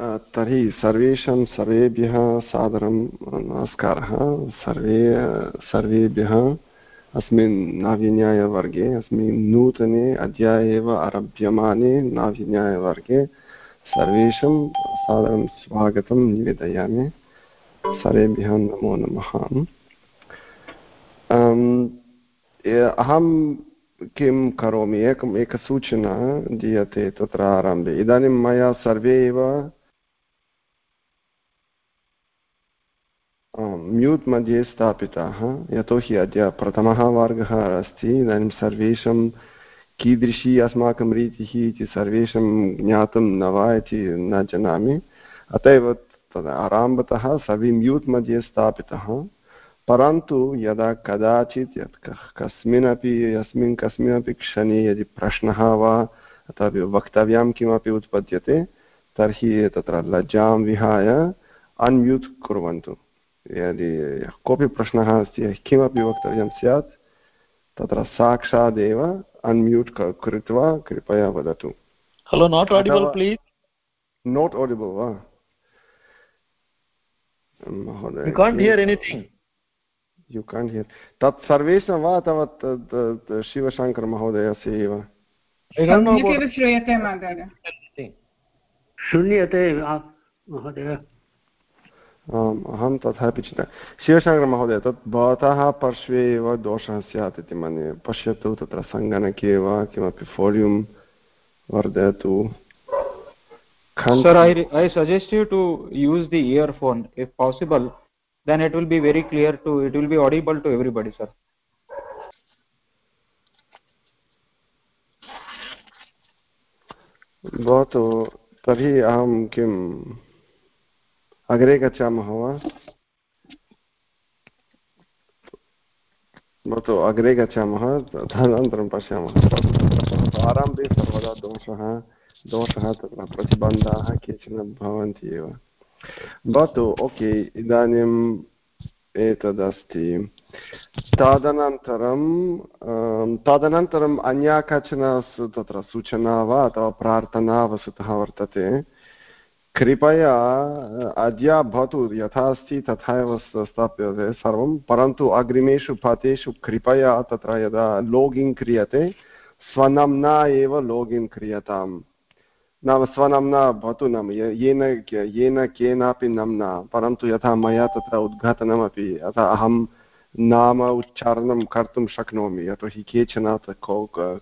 तर्हि सर्वेषां सर्वेभ्यः सादरं नमस्कारः। सर्वे सर्वेभ्यः अस्मिन् नाव्यन्यायवर्गे अस्मिन् नूतने अद्य एव आरभ्यमाने नाव्यन्यायवर्गे सर्वेषां सादरं स्वागतं निवेदयामि। सर्वेभ्यः नमो नमः। अहं किं करोमि? एकम् एकसूचना दीयते तत्र आरम्भे। इदानीं मया सर्वे एव म्यूट् मध्ये स्थापिताः, यतोहि अद्य प्रथमः वर्गः अस्ति, इदानीं सर्वेषां कीदृशी अस्माकं रीतिः इति सर्वेषां ज्ञातुं न वा इति न जानामि। अत एव तद् आरम्भतः सर्वे म्यूट् मध्ये स्थापितः। परन्तु यदा कदाचित् यत् कस्मिन्नपि, यस्मिन् कस्मिन्नपि क्षणे यदि प्रश्नः वा अथवा वक्तव्यं किमपि उत्पद्यते, तर्हि तत्र लज्जां विहाय अन्म्यूट् कुर्वन्तु। यदि कोऽपि प्रश्नः अस्ति किमपि वक्तव्यं स्यात् तत्र साक्षादेव अन्म्यूट् कृत्वा कृपया वदतु hello not audible please not audible वा महोदय यु काण्ट् हियर् तत् सर्वेषां वा अथवा शिवशङ्करमहोदयस्य एव श्रूयते महोदय अहं तथापि चिन्ता शिवशङ्करमहोदय तत् भवतः पार्श्वे एव दोषः स्यात् इति मन्ये पश्यतु तत्र सङ्गणके वा किमपि फोल्यूम् वर्धयतु Sir, I, I suggest you to use the earphone if possible then it will be very clear to it will be audible to everybody sir भवतु तर्हि अहं किम् अग्रे गच्छामः वा भवतु, अग्रे गच्छामः, तदनन्तरं पश्यामः। आरम्भे सर्वदा दोषः दोषः तत्र प्रतिबन्धाः केचन भवन्ति एव। भवतु, ओके, इदानीम् एतदस्ति। तदनन्तरं तदनन्तरम् अन्या काचन तत्र सूचना वा अथवा प्रार्थना वस्तुतः वर्तते? कृपया अद्य भवतु यथा अस्ति तथा एव स्थाप्यते सर्वं। परन्तु अग्रिमेषु पातेषु कृपया तत्र यदा लोगिन् क्रियते स्वनाम्ना एव लोगिन् क्रियताम्। नाम स्वनाम्ना भवतु नाम येन येन केनापि नाम्ना परन्तु यथा मया तत्र उद्घाटनमपि अतः अहं नाम उच्चारणं कर्तुं शक्नोमि, यतोहि केचन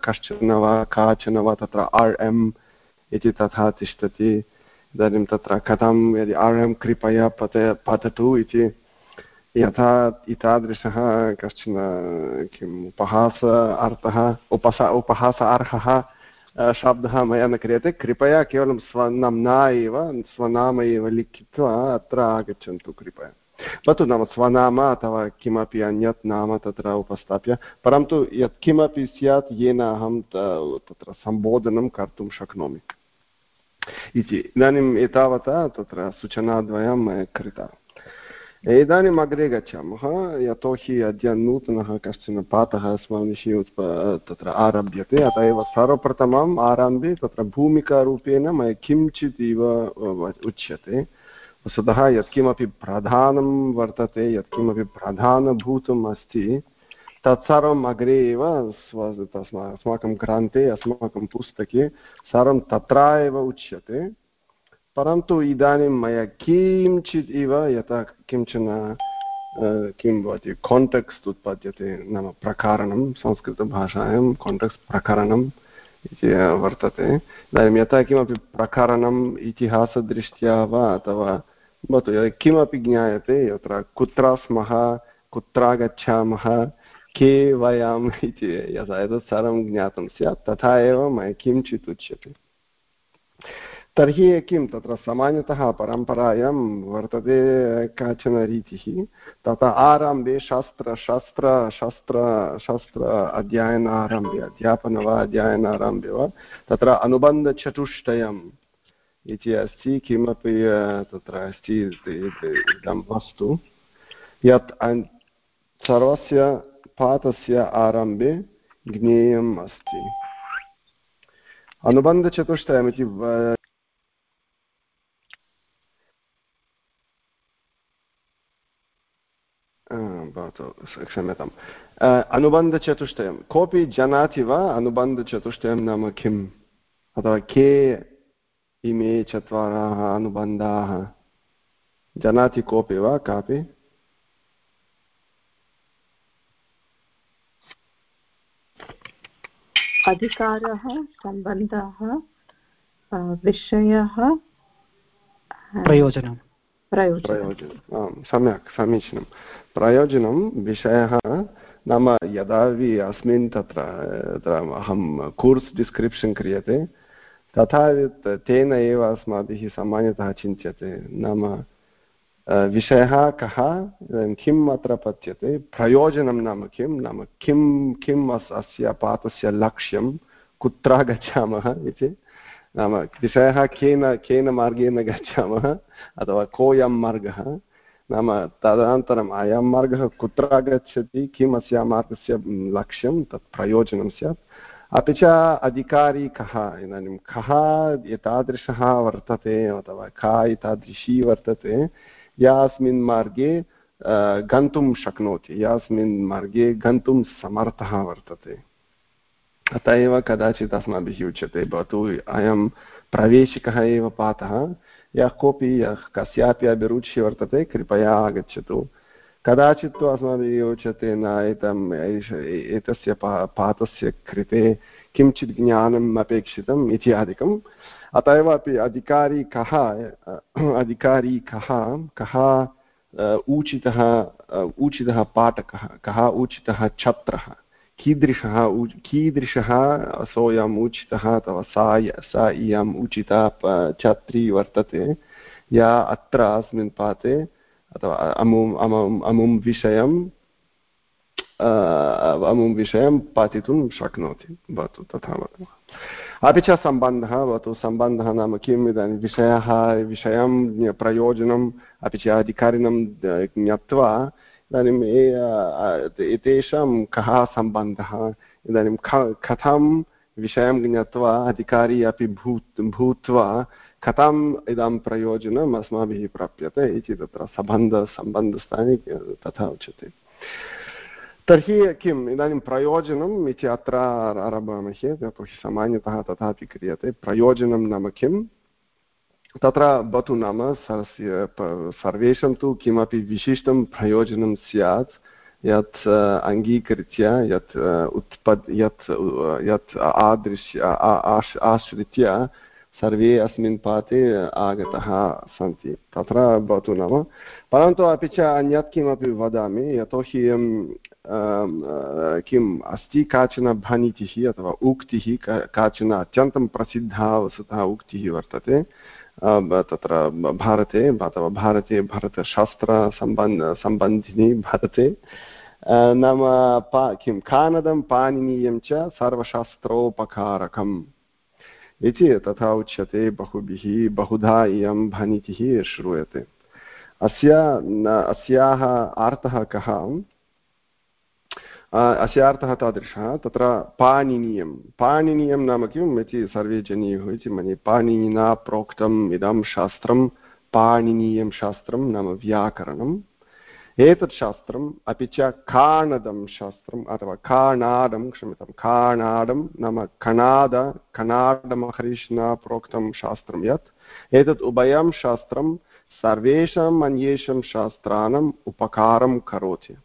कश्चन वा, काचन वा तत्र आर् एम् इति तथा तिष्ठति। इदानीं तत्र कथं यदि आर् कृपया पत, पततु इति, यथा एतादृशः कश्चन, किम्, उपहास अर्थः, उपस उपहासार्हः शब्दः मया न क्रियते। कृपया केवलं स्वनाम्ना एव, स्वनाम एव लिखित्वा अत्र आगच्छन्तु कृपया। भवतु नाम स्वनाम अथवा किमपि अन्यत् नाम तत्र उपस्थाप्य, परन्तु यत्किमपि स्यात् येन अहं तत्र सम्बोधनं कर्तुं शक्नोमि। इति इदानीम् एतावता तत्र सूचनाद्वयं कृता इदानीम् अग्रे गच्छामः यतोहि अद्य नूतनः कश्चन पाठः अस्माभिः विषये तत्र आरभ्यते अतः एव सर्वप्रथमम् आरम्भे तत्र भूमिकारूपेण मया किञ्चित् इव उच्यते वस्तुतः यत्किमपि प्रधानं वर्तते यत्किमपि प्रधानभूतम् अस्ति तत्सर्वम् अग्रे एव स्व अस्माकं ग्रन्थे, अस्माकं पुस्तके सर्वं तत्र एव उच्यते। परन्तु इदानीं मया किञ्चित् इव यथा किंचन किं भवति काण्टेक्स्ट् उत्पद्यते नाम प्रकारणं, संस्कृतभाषायां काण्टेक्स्ट् प्रकरणम् इति वर्तते। इदानीं यथा किमपि प्रकरणम् इतिहासदृष्ट्या वा अथवा भवतु किमपि ज्ञायते, यत्र कुत्र स्मः कुत्र गच्छामः के वयम् इति यथा एतत् सर्वं ज्ञातं स्यात्, तथा एव मया किञ्चित् उच्यते। तर्हि किं, तत्र सामान्यतः परम्परायां वर्तते काचन रीतिः तथा आरम्भे शास्त्र शास्त्र शास्त्र शास्त्र अध्ययनारम्भे, अध्यापन वा अध्ययनारम्भे वा, तत्र अनुबन्धचतुष्टयम् इति अस्ति, किमपि तत्र अस्ति इदं वस्तु। यत् सर्वस्य पातस्य आरम्भे ज्ञेयम् अस्ति। अनुबन्धचतुष्टयमिति भवतु क्षम्यताम्। अनुबन्धचतुष्टयं। कोऽपि जानाति वा अनुबन्धचतुष्टयं नाम किम्? अथवा के इमे चत्वारः अनुबन्धाः? जानाति कोऽपि वा कापि? अधिकारः सम्बन्धः विषयः प्रयोजनं। प्रयोजनम् आं सम्यक् समीचीनं। प्रयोजनं विषयः नाम यदा अस्मिन् तत्र अहं कोर्स् डिस्क्रिप्शन् क्रियते तथा तेन एव अस्माभिः सामान्यतः चिन्त्यते। नाम विषयः कः? किम् अत्र पच्यते प्रयोजनं नाम किं? नाम किं, किम् अस्य पाठस्य लक्ष्यं? कुत्र गच्छामः इति? नाम विषयः केन केन मार्गेण गच्छामः? अथवा कोऽयं मार्गः? नाम तदनन्तरम् अयं मार्गः कुत्र गच्छति किम् अस्या मार्गस्य लक्ष्यं? तत् प्रयोजनं स्यात्। अपि च अधिकारी कः? इदानीं कः एतादृशः वर्तते? अथवा का एतादृशी वर्तते? यास्मिन् मार्गे गन्तुं शक्नोति यास्मिन् मार्गे गन्तुं समर्थः वर्तते अत एव कदाचित् अस्माभिः उच्यते भवतु अयं प्रवेशिकः एव पाठः यः कोऽपि यः कस्यापि अभिरुचिः वर्तते कृपया आगच्छतु कदाचित् तु अस्माभिः उच्यते न एतम् एतस्य पा पाठस्य कृते किञ्चित् ज्ञानम् अपेक्षितम् इत्यादिकम् अत एव अपि अधिकारी कः अधिकारी कः कः ऊचितः ऊचितः पाठकः, कः ऊचितः छात्रः, कीदृशः कीदृशः सोऽयम् उचितः अथवा सा सा, इयम् उचिता छात्री वर्तते, या अत्र अस्मिन् पाठे अथवा अमुम् अमुम् अमुं विषयं अमुं विषयं पाठितुं शक्नोति, भवतु तथा वदामः अपि च सम्बन्धः, भवतु सम्बन्धः नाम किम् इदानीं विषयः, विषयं प्रयोजनम् अपि च अधिकारिणं ज्ञात्वा इदानीम् एतेषां कः सम्बन्धः, इदानीं कथं विषयं ज्ञात्वा अधिकारी अपि भूत् भूत्वा कथम् इदं प्रयोजनम् अस्माभिः प्राप्यते इति तत्र सम्बन्ध सम्बन्धस्थाने तथा उच्यते। तर्हि किम् इदानीं प्रयोजनम् इति अत्र आरभामहे यतोहि सामान्यतः तथापि क्रियते प्रयोजनं नाम किं तत्र भवतु नाम सर्वेषां तु किमपि विशिष्टं प्रयोजनं स्यात् यत् अङ्गीकृत्य यत् उत्पद् यत् यत् आदृश्य आश्रित्य सर्वे अस्मिन् पाते आगतः सन्ति तत्र भवतु नाम परन्तु अपि च अन्यत् किमपि वदामि यतोहि किम् अस्ति काचन भनितिः अथवा उक्तिः काचन अत्यन्तं प्रसिद्धा वस्तुतः उक्तिः वर्तते। तत्र भारते अथवा भारते भरतशास्त्रसम्बन्ध सम्बन्धिनी भारते। नाम पा, किं, कानदं पाणिनीयं च सर्वशास्त्रोपकारकम् इति तथा उच्यते बहुभिः, बहुधा इयं भनितिः श्रूयते। अस्य अस्याः अर्थः कः? अस्य अर्थः तादृशः। तत्र पाणिनीयं। पाणिनीयं नाम किम् इति सर्वे जनीयुः इति मन्ये। पाणिनिना प्रोक्तम् इदं शास्त्रं, पाणिनीयं शास्त्रं नाम व्याकरणम्। एतत् शास्त्रम् अपि च काणदं शास्त्रम् अथवा काणादं क्षम्यतां काणादं नाम कणाद कणाडमहर्षिणा प्रोक्तं शास्त्रं यत्। एतत् उभयं शास्त्रं सर्वेषाम् अन्येषां शास्त्राणाम् उपकारं करोति।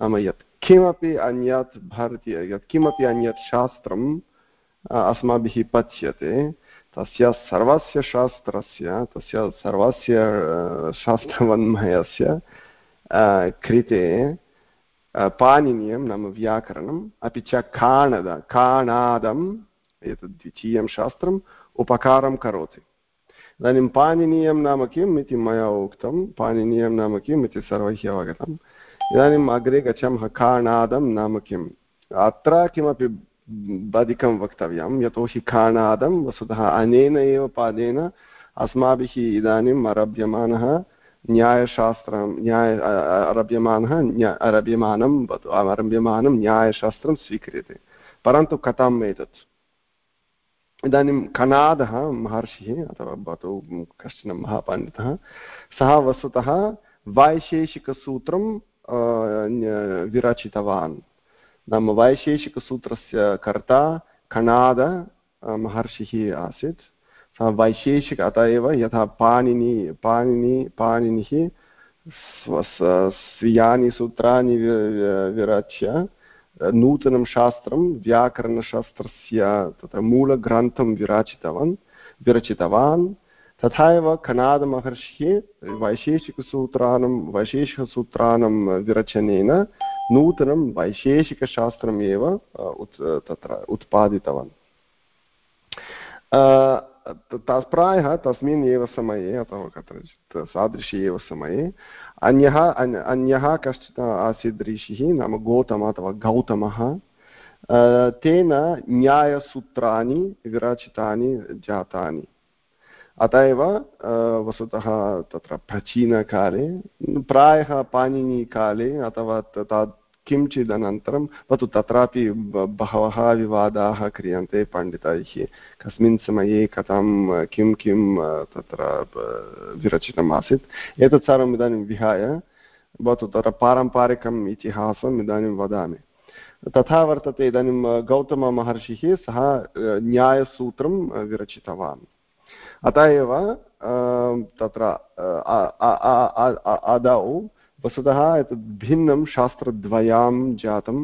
नाम यत्। किमपि अन्यत् भारतीय यत्किमपि अन्यत् शास्त्रम् अस्माभिः पच्यते, तस्य सर्वस्य शास्त्रस्य, तस्य सर्वस्य शास्त्रवन्मयस्य कृते पाणिनीयं नाम व्याकरणम्, अपि च काणद, काणादम्, एतद् द्वितीयं शास्त्रम् उपकारं करोति। इदानीं पाणिनीयं नाम किम् इति मया उक्तं, पाणिनीयं नाम किम् इति सर्वैः अवगतम् इदानीम् अग्रे गच्छामः काणादं नाम किम् अत्र किमपि अधिकं वक्तव्यं, यतोहि काणादं वस्तुतः अनेन एव पादेन अस्माभिः इदानीम् आरभ्यमानः न्यायशास्त्रं, न्याय आरभ्यमानः आरभ्यमानं आरभ्यमानं न्यायशास्त्रं स्वीक्रियते। परन्तु कथम् एतत्? इदानीं कणादः महर्षिः अथवा भवतु कश्चन महापण्डितः, सः वस्तुतः वैशेषिकसूत्रं विरचितवान् नाम वैशेषिकसूत्रस्य कर्ता खणाद महर्षिः आसीत् सः वैशेषिक अत एव यथा पाणिनि पाणिनि पाणिनिः स्वीयानि सूत्राणि विरच्य नूतनं शास्त्रं व्याकरणशास्त्रस्य तत्र मूलग्रन्थं विरचितवान् विरचितवान् तथा एव खनादमहर्षिः वैशेषिकसूत्राणां वैशेषिकसूत्राणां विरचनेन नूतनं वैशेषिकशास्त्रम् एव उत्, तत्र उत्पादितवान्। प्रायः तस्मिन् एव समये अथवा कत्रचित् सादृशे एव समये, अन्यः अन्यः कश्चित् आसीत् ऋषिः, नाम गौतमः अथवा गौतमः तेन न्यायसूत्राणि विरचितानि जातानि। अत एव वस्तुतः तत्र प्राचीनकाले, प्रायः पाणिनिकाले अथवा किञ्चित् अनन्तरं भवतु तत्रापि बहवः विवादाः क्रियन्ते पण्डितैः। कस्मिन् समये कथं, किं किं तत्र विरचितम् आसीत्। एतत् सर्वम् इदानीं विहाय भवतु तत्र पारम्परिकम् इतिहासम् इदानीं वदामि। तथा वर्तते इदानीं गौतममहर्षिः सः न्यायसूत्रं विरचितवान्। अतः एव तत्र आदौ वस्तुतः एतद् भिन्नं शास्त्रद्वयां जातं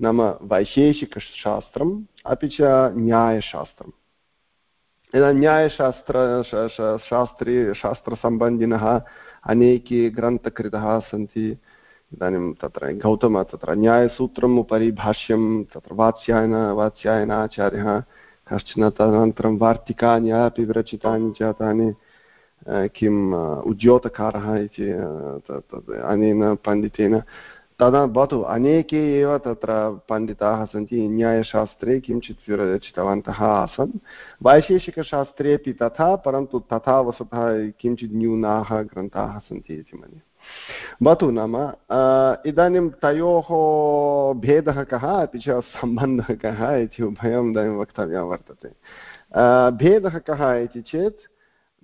नाम वैशेषिकशास्त्रम् अपि च न्यायशास्त्रम्। यदा न्यायशास्त्र शास्त्रे, शास्त्रसम्बन्धिनः अनेके ग्रन्थकृतः सन्ति, इदानीं तत्र गौतम, तत्र न्यायसूत्रम् उपरि भाष्यं, तत्र वात्स्यायन, वात्स्यायनाचार्यः कश्चन तदनन्तरं वार्तिकानि अपि विरचितानि जातानि किम् उद्योतकारः इति अनेन पण्डितेन। तदा भवतु, अनेके एव तत्र पण्डिताः सन्ति, न्यायशास्त्रे किञ्चित् विरचितवन्तः आसन्। वैशेषिकशास्त्रेपि तथा, परन्तु तथा वस्तुतः किञ्चित् न्यूनाः ग्रन्थाः सन्ति इति मन्ये। भवतु नाम इदानीं तयोः भेदः कः, अपि च सम्बन्धः कः इति उभयम् इदानीं वक्तव्यं वर्तते। भेदः कः इति चेत्,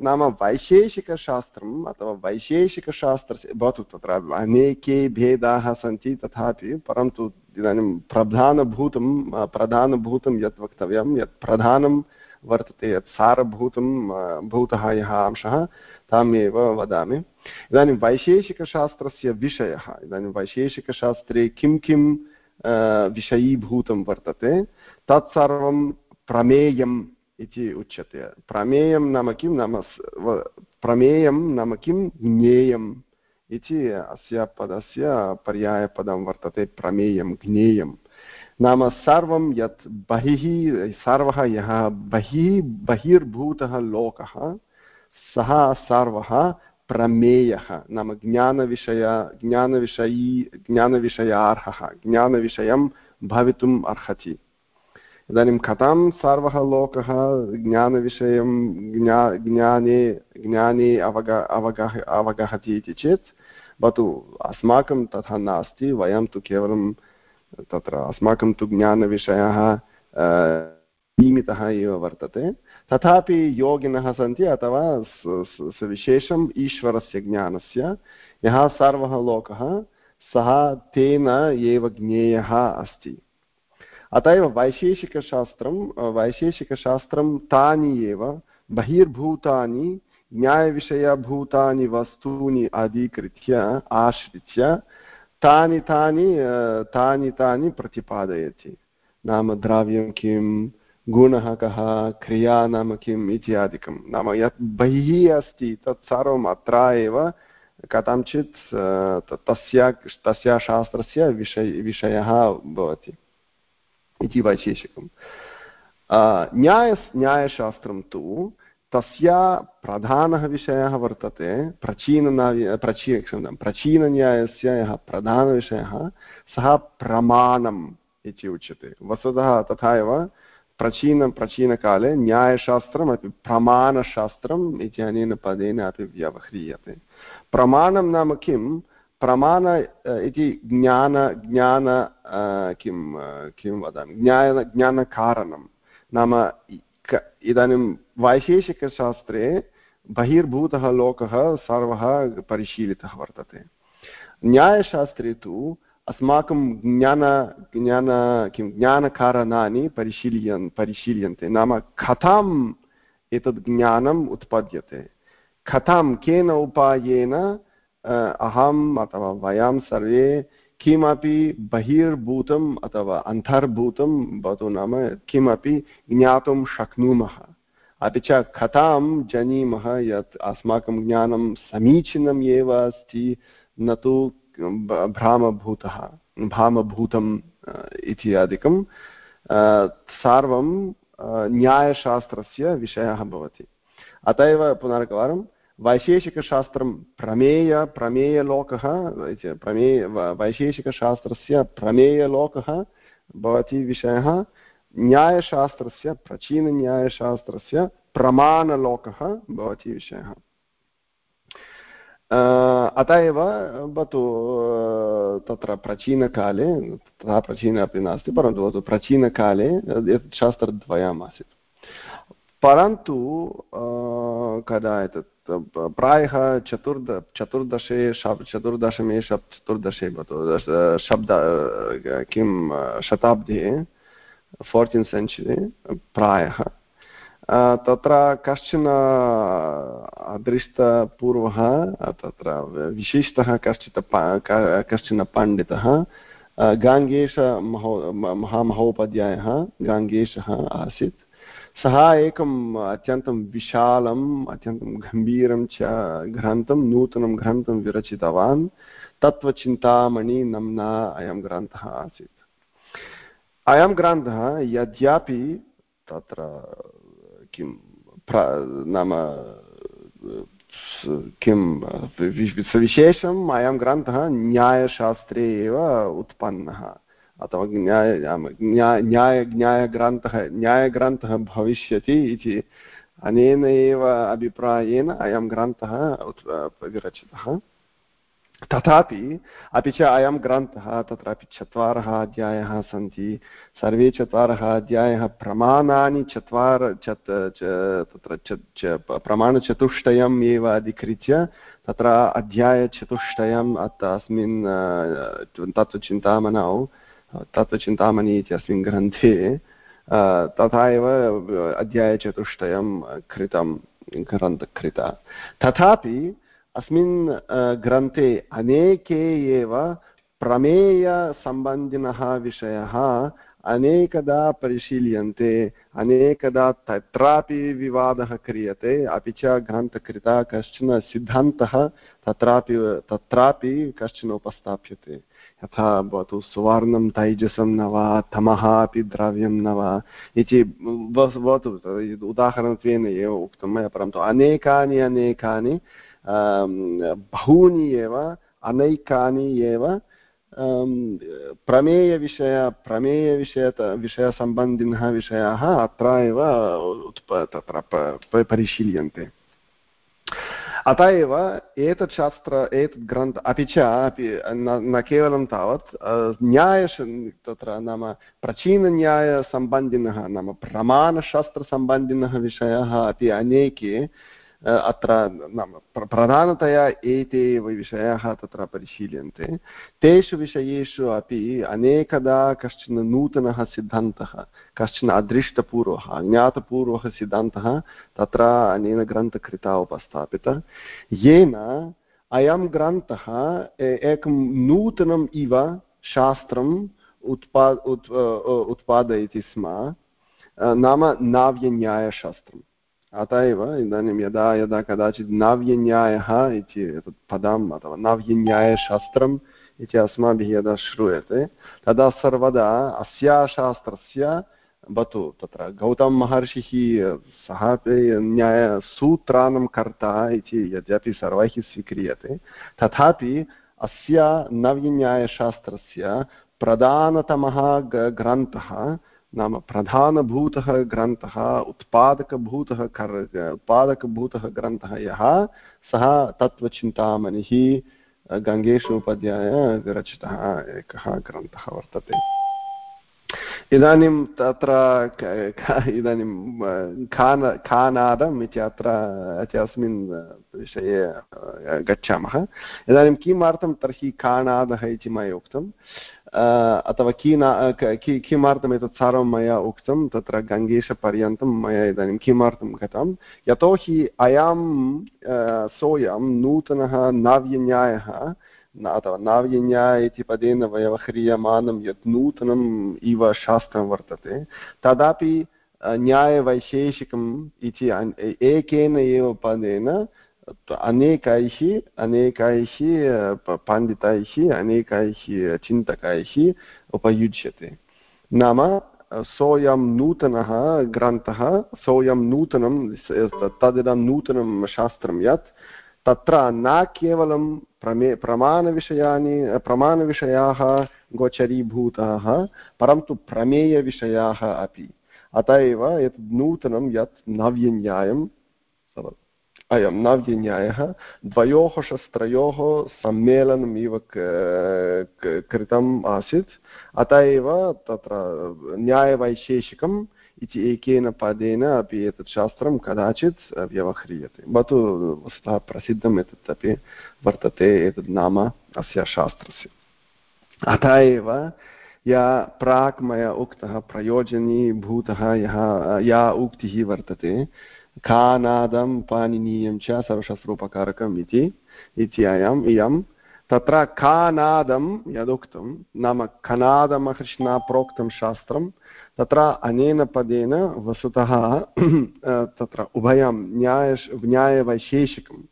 नाम वैशेषिकशास्त्रम् अथवा वैशेषिकशास्त्रस्य भवतु तत्र, अनेके भेदाः सन्ति तथापि, परन्तु इदानीं प्रधानभूतं प्रधानभूतं यत् वक्तव्यं, यत् प्रधानं वर्तते, यत् सारभूतं भूतः यः अंशः तामेव वदामि। इदानीं वैशेषिकशास्त्रस्य विषयः। इदानीं वैशेषिकशास्त्रे किं किं विषयीभूतं वर्तते, तत्सर्वं प्रमेयं इति उच्यते। प्रमेयं नाम किं? नाम प्रमेयं नाम किं? ज्ञेयम् इति अस्य पदस्य पर्यायपदं वर्तते, प्रमेयं ज्ञेयं नाम सर्वं यत् बहिः, सर्वः यः बहिः, बहिर्भूतः लोकः सः सर्वः प्रमेयः, नाम ज्ञानविषय, ज्ञानविषयी, ज्ञानविषयार्हः, ज्ञानविषयं भवितुम् अर्हति। इदानीं कथं सर्वः लोकः ज्ञानविषयं, ज्ञा, ज्ञाने ज्ञाने अवग अवगह अवगहति इति चेत्, भवतु अस्माकं तथा नास्ति, वयं तु केवलं तत्र अस्माकं तु ज्ञानविषयः सीमितः एव वर्तते। तथापि योगिनः सन्ति अथवा विशेषम् ईश्वरस्य ज्ञानस्य। यः सर्वः लोकः, सः तेन एव ज्ञेयः अस्ति। अत एव वैशेषिकशास्त्रं वैशेषिकशास्त्रं तानि एव, बहिर्भूतानि, न्यायविषयभूतानि वस्तूनि अधिकृत्य, आश्रित्य, तानि तानि तानि तानि प्रतिपादयति। नाम द्रव्यं किं गुणः कः, क्रिया नाम किम् इत्यादिकं। नाम यत् बहिः अस्ति, तत् सर्वम् अत्र एव कथञ्चित् तस्य तस्य शास्त्रस्य विषय, विषयः भवति इति वैशेषिकं न्याय न्यायशास्त्रं तु तस्य प्रधानः विषयः वर्तते प्रचीन प्रची क्षम्यतां प्रचीनन्यायस्य यः प्रधानविषयः, सः प्रमाणम् इति उच्यते। वस्तुतः तथा एव प्रचीन प्रचीनकाले न्यायशास्त्रमपि प्रमाणशास्त्रम् इति अनेन पदेन अपि व्यवह्रियते प्रमाणं नाम किं प्रमाण इति ज्ञान ज्ञान किं किं वदामि ज्ञान ज्ञानकारणं नाम इदानीं वैशेषिकशास्त्रे बहिर्भूतः लोकः सर्वः परिशीलितः वर्तते न्यायशास्त्रे तु अस्माकं ज्ञान ज्ञान, किं, ज्ञानकारणानि परिशील्यन्, परिशील्यन्ते। नाम कथाम् एतद् ज्ञानम् उत्पद्यते। कथां केन उपायेन अहम् अथवा वयं सर्वे किमपि बहिर्भूतम् अथवा अन्तर्भूतं भवतु नाम किमपि ज्ञातुं शक्नुमः। अपि च कथां जानीमः यत् अस्माकं ज्ञानं समीचीनम् एव अस्ति, न तु भ्रामभूतः, भ्रामभूतम् इत्यादिकं सर्वं न्यायशास्त्रस्य विषयः भवति। अत एव पुनरेकवारं, वैशेषिकशास्त्रं प्रमेय, प्रमेयलोकः प्रमेय वैशेषिकशास्त्रस्य प्रमेयलोकः भवति विषयः। न्यायशास्त्रस्य, प्राचीनन्यायशास्त्रस्य प्रमाणलोकः भवति विषयः। अत एव भवतु तत्र प्राचीनकाले तथा प्राचीन अपि नास्ति परन्तु भवतु प्राचीनकाले एतत् शास्त्रद्वयम् आसीत् परन्तु कदा एतत् प्रायः चतुर्द चतुर्दशे शब् चतुर्दशमे शब् चतुर्दशे भवतु शब्द किं शताब्दे फोर्टीन् सेञ्चुरि प्रायः तत्र कश्चन अदृष्टपूर्वः तत्र विशिष्टः कश्चित् कश्चन पण्डितः गाङ्गेशमहो महामहोपाध्यायः, गाङ्गेशः आसीत्। सः एकम् अत्यन्तं विशालम्, अत्यन्तं गम्भीरं च ग्रन्थं, नूतनं ग्रन्थं विरचितवान्। तत्त्वचिन्तामणि नम्ना अयं ग्रन्थः आसीत्। अयं ग्रन्थः यद्यपि तत्र किं नाम किं विशेषम् अयं ग्रन्थः न्यायशास्त्रे एव उत्पन्नः अथवा न्याय न्याय न्यायग्रन्थः न्यायग्रन्थः भविष्यति इति अनेन एव अभिप्रायेण अयं ग्रन्थः विरचितः तथापि, अपि च अयं ग्रन्थः तत्रापि चत्वारः अध्यायाः सन्ति। सर्वे चत्वारः अध्यायः प्रमाणानि चत्वार चत् तत्र प्रमाणचतुष्टयम् एव अधिकृत्य तत्र अध्यायचतुष्टयम् अस्मिन् तत्त्वचिन्तामणौ तत्त्वचिन्तामणि इत्यस्मिन् ग्रन्थे तथा एव अध्यायचतुष्टयं कृतं, ग्रन्थकृता। तथापि अस्मिन् ग्रन्थे अनेके एव प्रमेयसम्बन्धिनः विषयः अनेकदा परिशील्यन्ते, अनेकदा तत्रापि विवादः क्रियते, अपि च ग्रन्थकृता कश्चन सिद्धान्तः तत्रापि तत्रापि कश्चन उपस्थाप्यते। यथा भवतु सुवर्णं, तैजसं न वा, तमः अपि द्रव्यं न वा, इति भवतु, उदाहरणत्वेन एव उक्तं मया, परन्तु अनेकानि अनेकानि बहूनि एव, अनैकानि एव प्रमेयविषय प्रमेयविषय विषयसम्बन्धिनः विषयाः अत्र एव उत्प, तत्र परिशील्यन्ते। अत एव एतत् शास्त्र, एतत् ग्रन्थ, अपि च, अपि न केवलं तावत् न्यायश तत्र नाम प्राचीनन्यायसम्बन्धिनः, नाम प्रमाणशास्त्रसम्बन्धिनः विषयाः अपि अनेके अत्र नाम प्रधानतया एते एव विषयाः तत्र परिशील्यन्ते। तेषु विषयेषु अपि अनेकदा कश्चन नूतनः सिद्धान्तः, कश्चन अदृष्टपूर्वः, अज्ञातपूर्वः सिद्धान्तः तत्र अनेन ग्रन्थकृता उपस्थापितः। येन अयं ग्रन्थः एकं नूतनम् इव शास्त्रम् उत्पा उत्पादयति स्म नाम नाव्यन्यायशास्त्रम्। अत एव इदानीं यदा यदा कदाचित् नाव्यन्यायः इति एतत् पदम् अथवा नाव्यन्यायशास्त्रम् इति अस्माभिः यदा श्रूयते, तदा सर्वदा अस्या शास्त्रस्य भवतु तत्र गौतममहर्षिः सः अपि न्यायसूत्राणां कर्ता इति यद्यपि सर्वैः स्वीक्रियते, तथापि अस्य नव्यन्यायशास्त्रस्य प्रधानतमः ग्रन्थः नाम प्रधानभूतः ग्रन्थः, उत्पादकभूतः कर्, उत्पादकभूतः ग्रन्थः यः, सः तत्त्वचिन्तामणिः गङ्गेशोपाध्याय रचितः एकः ग्रन्थः वर्तते। इदानीं तत्र इदानीं खान खानादम् इति अत्र अस्मिन् विषये गच्छामः। इदानीं किमर्थं तर्हि खानादः इति मया उक्तम् अथवा कीना किमर्थम् एतत् सर्वं मया उक्तं, तत्र गङ्गेशपर्यन्तं मया इदानीं किमर्थं गतं यतोहि अयं सोऽयं नूतनः नाव्यन्यायः अथवा नाव्यन्याय इति पदेन व्यवह्रियमानं यत् नूतनम् इव शास्त्रं वर्तते तदापि न्यायवैशेषिकम् इति एकेन एव पदेन अनेकैः अनेकैः पण्डितैः अनेकैः चिन्तकैः उपयुज्यते नाम सोऽयं नूतनः ग्रन्थः सोऽयं नूतनं तदिदं नूतनं शास्त्रं यत् तत्र न केवलं प्रमे, प्रमाणविषयानि, प्रमाणविषयाः गोचरीभूताः, परन्तु प्रमेयविषयाः अपि। अत एव यत् नूतनं यत् नव्यन्यायं अयं नव्यन्यायः द्वयोः शस्त्रयोः सम्मेलनमिव कृतम् आसीत्। अत एव तत्र न्यायवैशेषिकम् इति एकेन पदेन अपि एतत् शास्त्रं कदाचित् व्यवह्रियते भवतु वस्तुतः प्रसिद्धम् एतत् अपि वर्तते एतत् नाम अस्य शास्त्रस्य अतः एव या प्राक् मया उक्तः प्रयोजनीभूतः यः या उक्तिः वर्तते खानादं पाणिनीयं च सर्वशास्त्रोपकारकम् इति इति अयम् इयं तत्र खानादं यदुक्तं नाम खनादमहर्षिणा प्रोक्तं शास्त्रं तत्र अनेन पदेन वस्तुतः तत्र उभयं न्याय न्यायवैशेषिकम्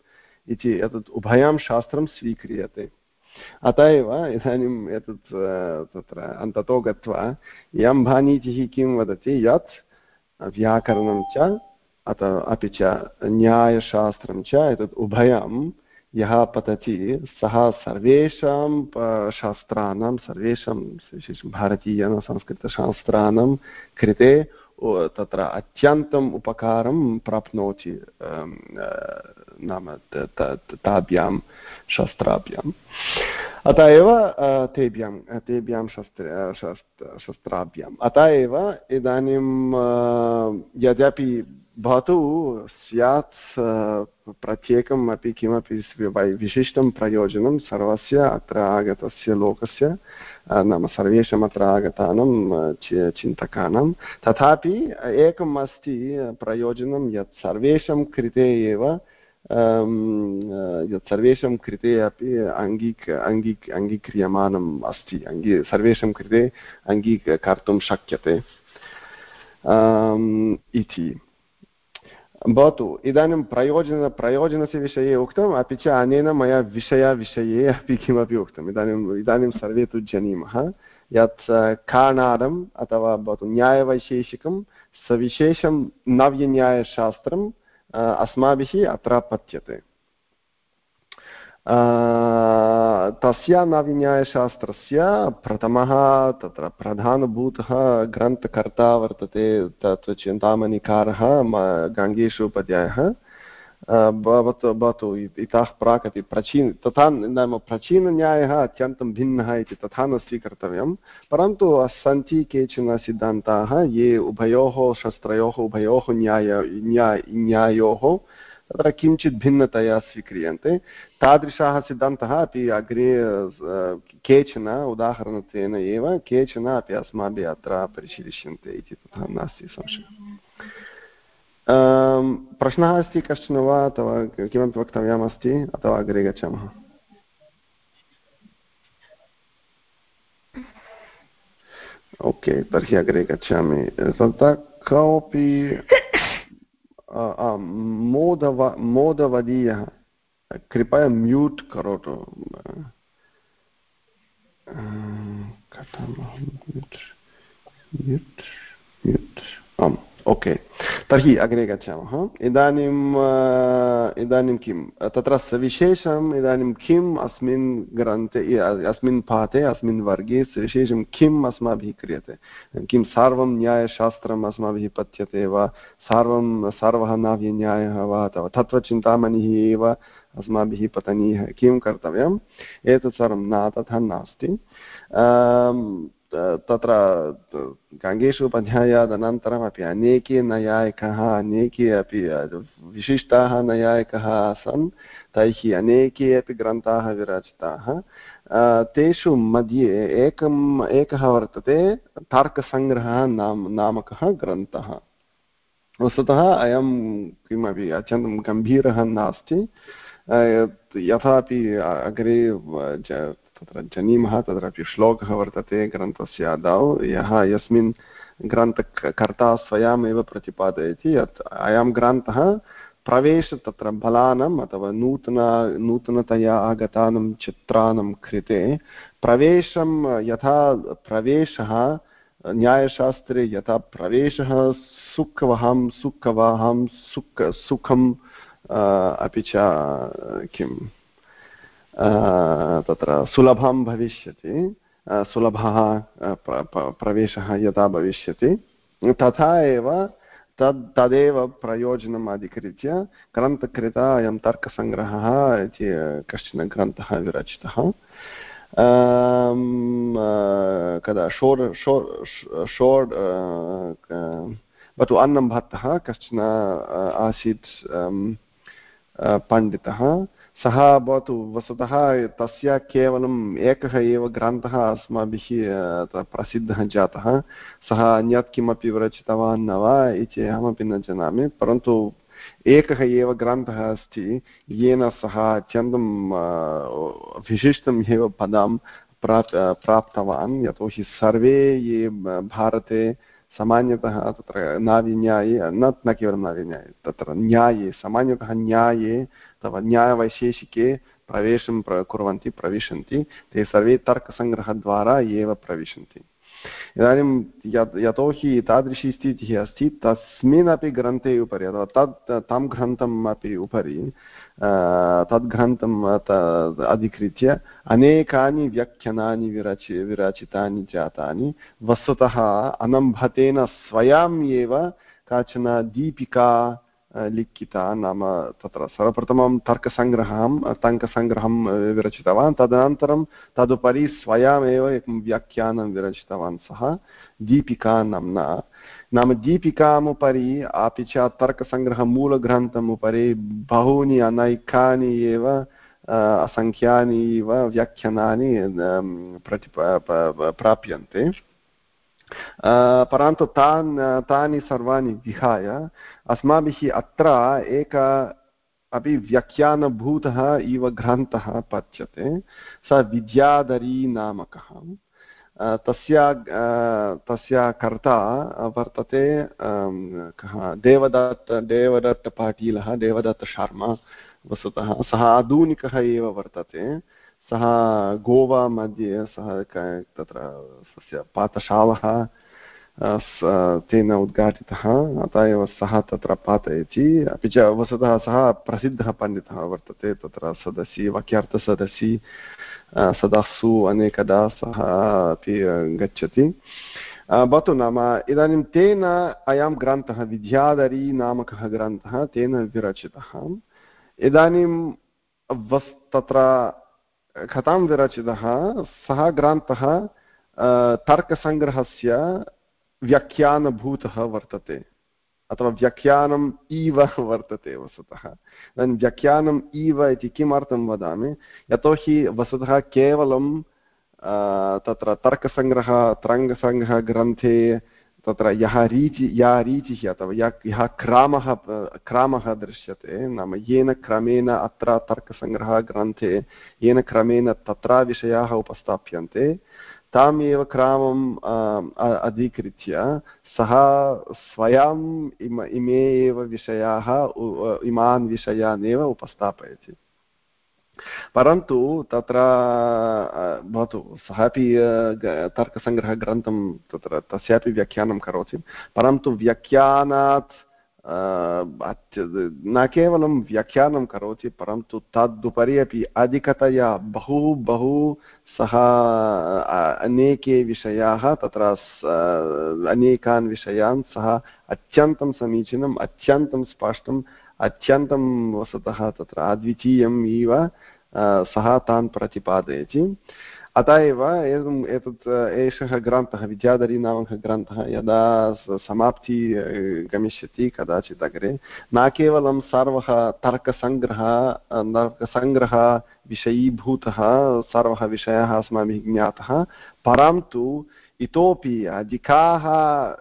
इति एतत् उभयं शास्त्रं स्वीक्रियते। अत एव इदानीम् एतत् तत्र अन्ततो गत्वा इयं भानीतिः किं वदति, यत् व्याकरणं च, अत, अपि च न्यायशास्त्रं च एतत् उभयं यः पतति सः सर्वेषां शास्त्राणां, सर्वेषां भारतीयसंस्कृतशास्त्राणां कृते तत्र अत्यन्तम् उपकारं प्राप्नोति नाम ताभ्यां शास्त्राभ्याम् अत एव तेभ्यां तेभ्यां शस्त्र शस्त्राभ्याम्। अत एव इदानीं यद्यपि भवतु स्यात् प्रत्येकम् अपि किमपि विशिष्टं प्रयोजनं सर्वस्य अत्र आगतस्य लोकस्य नाम सर्वेषाम् अत्र आगतानां चिन्तकानां। तथापि एकम् अस्ति प्रयोजनं यत् सर्वेषां कृते एव यत् सर्वेषां कृते अपि अङ्गीक अङ्गीक, अङ्गीक्रियमाणम् अस्ति, अङ्गी, सर्वेषां कृते अङ्गीकर्तुं शक्यते। इति। भवतु इदानीं प्रयोजन प्रयोजनस्य विषये उक्तम् अपि च अनेन मया विषयविषये अपि किमपि उक्तम् इदानीम् इदानीं सर्वे तु जानीमः यत् काणादम् अथवा भवतु न्यायवैशेषिकं सविशेषं नव्यन्यायशास्त्रम् अस्माभिः अत्र पठ्यते तस्य नवन्यायशास्त्रस्य प्रथमः तत्र प्रधानभूतः ग्रन्थकर्ता वर्तते तत् चिन्तामणिकारः गाङ्गेशोपाध्यायः। भवतु भवतु, इतः प्राक् अपि प्रचीन, तथा नाम प्रचीनन्यायः अत्यन्तं भिन्नः इति तथा न स्वीकर्तव्यं, परन्तु सन्ति केचन सिद्धान्ताः, ये उभयोः शस्त्रयोः, उभयोः न्याय न्याय, न्यायोः तत्र किञ्चित् भिन्नतया स्वीक्रियन्ते तादृशाः सिद्धान्तः अपि अग्रे केचन उदाहरणत्वेन एव केचन अपि अस्माभिः अत्र परिशीलिष्यन्ते इति तथा नास्ति संशयः प्रश्नः अस्ति कश्चन वा अथवा किमपि वक्तव्यमस्ति अथवा अग्रे गच्छामः ओके तर्हि अग्रे गच्छामि तथा कोऽपि मोदव मोदवदीयः कृपया म्यूट् करोतु कथं म्यूट् म्यूट् म्यूट् आम् ओके। तर्हि अग्रे गच्छामः। इदानीम् इदानीं किं तत्र सविशेषम् इदानीं किम् अस्मिन् ग्रन्थे अस्मिन् पाठे, अस्मिन् वर्गे सविशेषं किम् अस्माभिः क्रियते? किं सर्वं न्यायशास्त्रम् अस्माभिः पठ्यते वा? सर्वं, सर्वः नाव्यन्यायः वा? अथवा तत्त्वचिन्तामणिः एव अस्माभिः पठनीयः किं कर्तव्यम्? एतत् सर्वं न, तथा नास्ति। तत्र गाङ्गेषोपाध्यायात् अनन्तरमपि अनेके नैयायिकाः अनेके अपि विशिष्टाः नैयायिकाः आसन्, तैः अनेके अपि ग्रन्थाः विरचिताः। तेषु मध्ये एकम्, एकः वर्तते, तर्कसङ्ग्रहः नाम, नामकः ग्रन्थः। वस्तुतः अयं किमपि अत्यन्तं गम्भीरः नास्ति। यथापि अग्रे तत्र जानीमः तत्रापि श्लोकः वर्तते, ग्रन्थस्य आदौ। यः यस्मिन् ग्रन्थकर्ता स्वयमेव प्रतिपादयति, यत् अयं ग्रन्थः प्रवेश तत्र बलानाम् अथवा नूतन, नूतनतया आगतानां चित्राणां कृते प्रवेशं यथा प्रवेशः, न्यायशास्त्रे यथा प्रवेशः सुखवहं, सुखवाहं, सुख, सुखं अपि च किं तत्र सुलभं भविष्यति सुलभः प्रवेशः यदा भविष्यति, तथा एव तद्, तदेव प्रयोजनम् अधिकृत्य ग्रन्थकृता अयं तर्कसङ्ग्रहः इति कश्चन ग्रन्थः विरचितः। कदा षोड् षोड् भवतु अन्नं भट्टः कश्चन आसीत् पण्डितः। सः भवतु वस्तुतः तस्य केवलम् एकः एव ग्रन्थः अस्माभिः प्रसिद्धः जातः। सः अन्यत् किमपि विरचितवान् न वा इति अहमपि न जानामि। परन्तु एकः एव ग्रन्थः अस्ति। येन सः अत्यन्तं विशिष्टम् एव पदं प्राप्, प्राप्तवान्। यतोहि सर्वे ये भारते सामान्यतः तत्र नाविन्याये, न न केवलं नाविन्याये, तत्र न्याये, सामान्यतः न्याये, अथवा न्यायवैशेषिके प्रवेशं प्र, कुर्वन्ति, प्रविशन्ति, ते सर्वे तर्कसङ्ग्रहद्वारा एव प्रविशन्ति। इदानीं यत् यतोहि तादृशी स्थितिः अस्ति तस्मिन्नपि ग्रन्थे उपरि अथवा तत् तं ग्रन्थम् अपि उपरि तद्ग्रन्थम् अधिकृत्य अनेकानि व्याख्यानानि विरचि विरचितानि जातानि वस्तुतः अनम्भतेन स्वयम् एव काचन दीपिका लिखिता नाम तत्र सर्वप्रथमं तर्कसङ्ग्रहं तङ्कसङ्ग्रहं विरचितवान्। तदनन्तरं तदुपरि स्वयमेव एकं व्याख्यानं विरचितवान् सः, दीपिका नाम्ना। नाम दीपिकामुपरि अपि च तर्कसङ्ग्रहमूलग्रन्थम् उपरि बहूनि अनैकानि एव असङ्ख्यानि एव व्याख्यानानि प्रति प्राप्यन्ते। परन्तु तान्, तानि सर्वाणि विहाय, अस्माभिः अत्र एक अपि व्याख्यानभूतः इव ग्रन्थः पच्यते, स विद्याधरी नामकः तस्य तस्य कर्ता वर्तते कः, देवदत्त, देवदत्तपाटीलः, देवदत्तशर्मा वस्तुतः सः आधुनिकः एव वर्तते। सः गोवा मध्ये, सः तत्र तस्य पाठशालः तेन उद्घाटितः, अतः एव सः तत्र पाठयति अपि च वस्तुतः सः प्रसिद्धः पण्डितः वर्तते, तत्र सदसि, वाक्यार्थसदसि सदासु अनेकदा सः अपि गच्छति। भवतु नाम, इदानीं तेन अयं ग्रन्थः, विद्याधरी नामकः ग्रन्थः, तेन विरचितः। इदानीं वस्, तत्र कथां विरचितः सः ग्रन्थः तर्कसङ्ग्रहस्य व्याख्यानभूतः वर्तते, अथवा व्याख्यानम् इव वर्तते वस्तुतः इदानीं व्याख्यानम् इव इति किमर्थं वदामि? यतोहि वस्तुतः केवलं तत्र तर्कसङ्ग्रह तरङ्गसङ्ग्रहग्रन्थे तत्र यः रीचि, या रीचिः अथवा यः यः क्रमः क्रमः दृश्यते, नाम येन क्रमेण अत्र तर्कसङ्ग्रहग्रन्थे येन क्रमेण तत्र विषयाः उपस्थाप्यन्ते ताम् एव क्रमम् अधिकृत्य सः स्वयम् इम, इमे एव विषयाः इमान् विषयान् उपस्थापयति। परन्तु तत्र भवतु सः अपि तर्कसङ्ग्रहग्रन्थं तत्र तस्यापि व्याख्यानं करोति। परन्तु व्याख्यानात् न केवलं व्याख्यानं करोति, परन्तु तदुपरि अपि अधिकतया बहु बहु सः अनेके विषयाः तत्र अनेकान् विषयान् सः अत्यन्तं समीचीनम्, अत्यन्तं स्पष्टम् अत्यन्तं वस्तुतः तत्र अद्वितीयम् इव सः तान् प्रतिपादयति। अतः एव एवम् एतत्, एषः ग्रन्थः विद्याधरी नामकः ग्रन्थः यदा समाप्ति गमिष्यति कदाचित् अग्रे, न केवलं सर्वः तर्कसङ्ग्रहः तर्कसङ्ग्रहः विषयीभूतः सर्वः विषयः अस्माभिः ज्ञातः, परन्तु इतोपि अधिकाः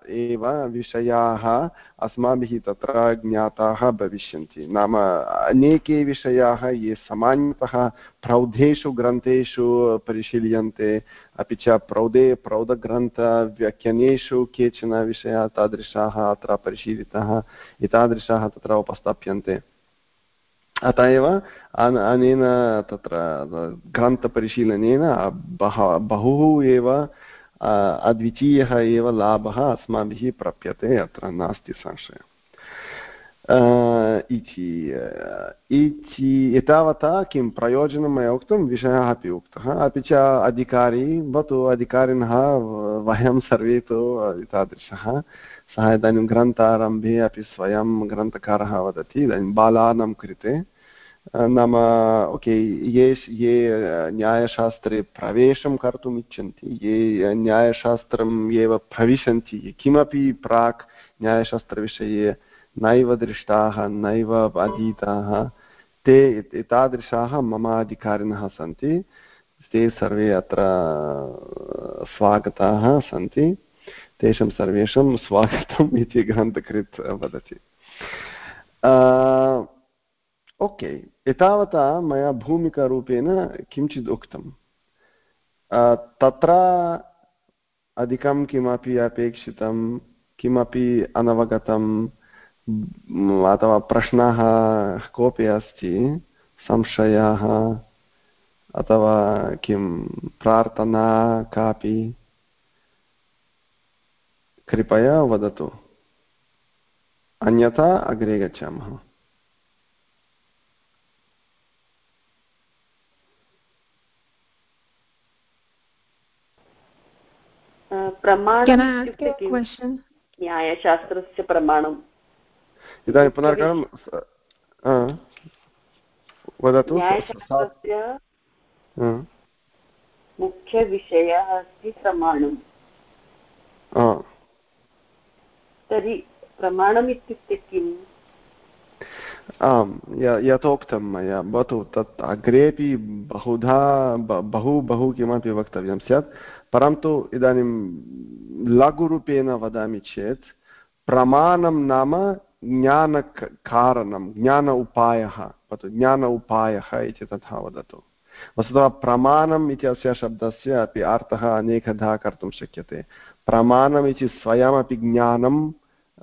एव विषयाः अस्माभिः तत्र ज्ञाताः भविष्यन्ति। नाम अनेके विषयाः ये सामान्यतः प्रौढेषु ग्रन्थेषु परिशील्यन्ते, अपि च प्रौढे प्रौढग्रन्थव्याख्यानेषु केचन विषयाः तादृशाः अत्र परिशीलिताः, एतादृशाः तत्र उपस्थाप्यन्ते। अतः एव अनेन तत्र ग्रन्थपरिशीलनेन बह, बहु एव अद्वितीयः एव लाभः अस्माभिः प्राप्यते, अत्र नास्ति संशयः। इति इति, एतावता किं प्रयोजनं मया उक्तं, विषयः अपि उक्तः। अपि च अधिकारी, भवतु अधिकारिणः वयं सर्वे तु एतादृशः। सः इदानीं ग्रन्थारम्भे अपि स्वयं ग्रन्थकारः वदति, इदानीं बालानां कृते। नाम, ओके, ये ये न्यायशास्त्रे प्रवेशं कर्तुम् इच्छन्ति, ये न्यायशास्त्रम् एव भविष्यन्ति किमपि प्राक् न्यायशास्त्रविषये नैव दृष्टाः, नैव अधीताः, ते एतादृशाः मम अधिकारिणः सन्ति, ते सर्वे अत्र स्वागताः सन्ति, तेषां सर्वेषां स्वागतम् इति ग्रन्थकृत् वदति। ओके, एतावता मया भूमिकारूपेण किञ्चित् उक्तं तत्र अधिकं किमपि अपेक्षितं, किमपि अनवगतम् अथवा प्रश्नः कोऽपि अस्ति, संशयः, अथवा किं, प्रार्थना कापि, कृपया वदतु। अन्यथा अग्रे गच्छामः। न्यायशास्त्रस्य प्रमाणम् इदानीं पुनर्गणं वदतु। न्यायशास्त्रस्य मुख्यविषयः अस्ति प्रमाणम् तर्हि प्रमाणम् इत्युक्ते किम्? आम् यथोक्तं मया भवतु तत् अग्रेपि बहुधा बहु बहु किमपि वक्तव्यं स्यात्। परन्तु इदानीं लघुरूपेण वदामि चेत्, प्रमाणं नाम ज्ञानकारणं, ज्ञान उपायः, भवतु ज्ञान उपायः इति तथा वदतु। वस्तुतः प्रमाणम् इति अस्य शब्दस्य अपि अर्थः अनेकधा कर्तुं शक्यते। प्रमाणम् इति स्वयमपि ज्ञानं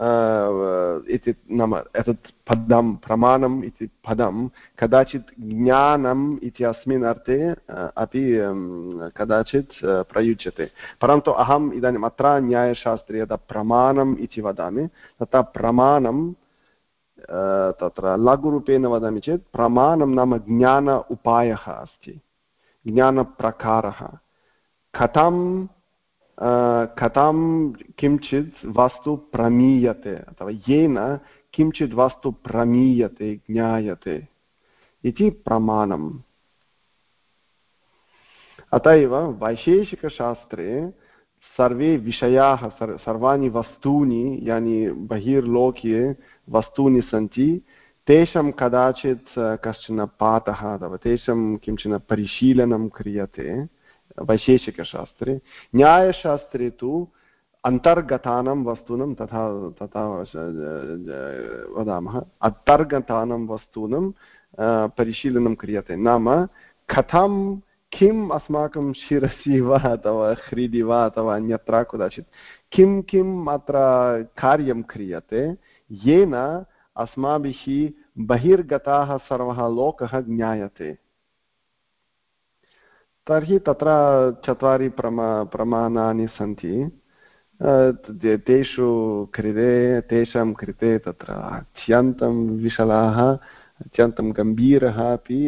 इति नाम एतत् पदं प्रमाणम् इति पदं कदाचित् ज्ञानम् इति अस्मिन् अर्थे अपि कदाचित् प्रयुज्यते। परन्तु अहम् इदानीम् अत्र न्यायशास्त्रे यदा प्रमाणम् इति वदामि, तथा प्रमाणं तत्र लघुरूपेण वदामि चेत् प्रमाणं नाम ज्ञान उपायः अस्ति। ज्ञानप्रकारः। कथं कथं किञ्चित् वस्तु प्रमीयते अथवा येन किञ्चित् वस्तु प्रमीयते ज्ञायते इति प्रमाणम् अत एव वैशेषिकशास्त्रे सर्वे विषयाः सर्वाणि वस्तूनि यानि बहिर्लोके वस्तूनि सन्ति तेषां कदाचित् कश्चन पाठः अथवा तेषां किंचन परिशीलनं क्रियते वैशेषिकशास्त्रे न्यायशास्त्रे तु अन्तर्गतानां वस्तूनां तथा तथा वदामः, अन्तर्गतानां वस्तूनां परिशीलनं क्रियते। नाम, कथं, किम् अस्माकं शिरसि वा अथवा हृदि वा अथवा अन्यत्र कुत्रचित् किं, किम् अत्र कार्यं क्रियते, येन अस्माभिः बहिर्गताः सर्वः लोकः ज्ञायते। तर्हि तत्र चत्वारि प्रमा, प्रमाणानि सन्ति। तेषु कृते, तेषां कृते तत्र अत्यन्तं विशलाः, अत्यन्तं गम्भीरः अपि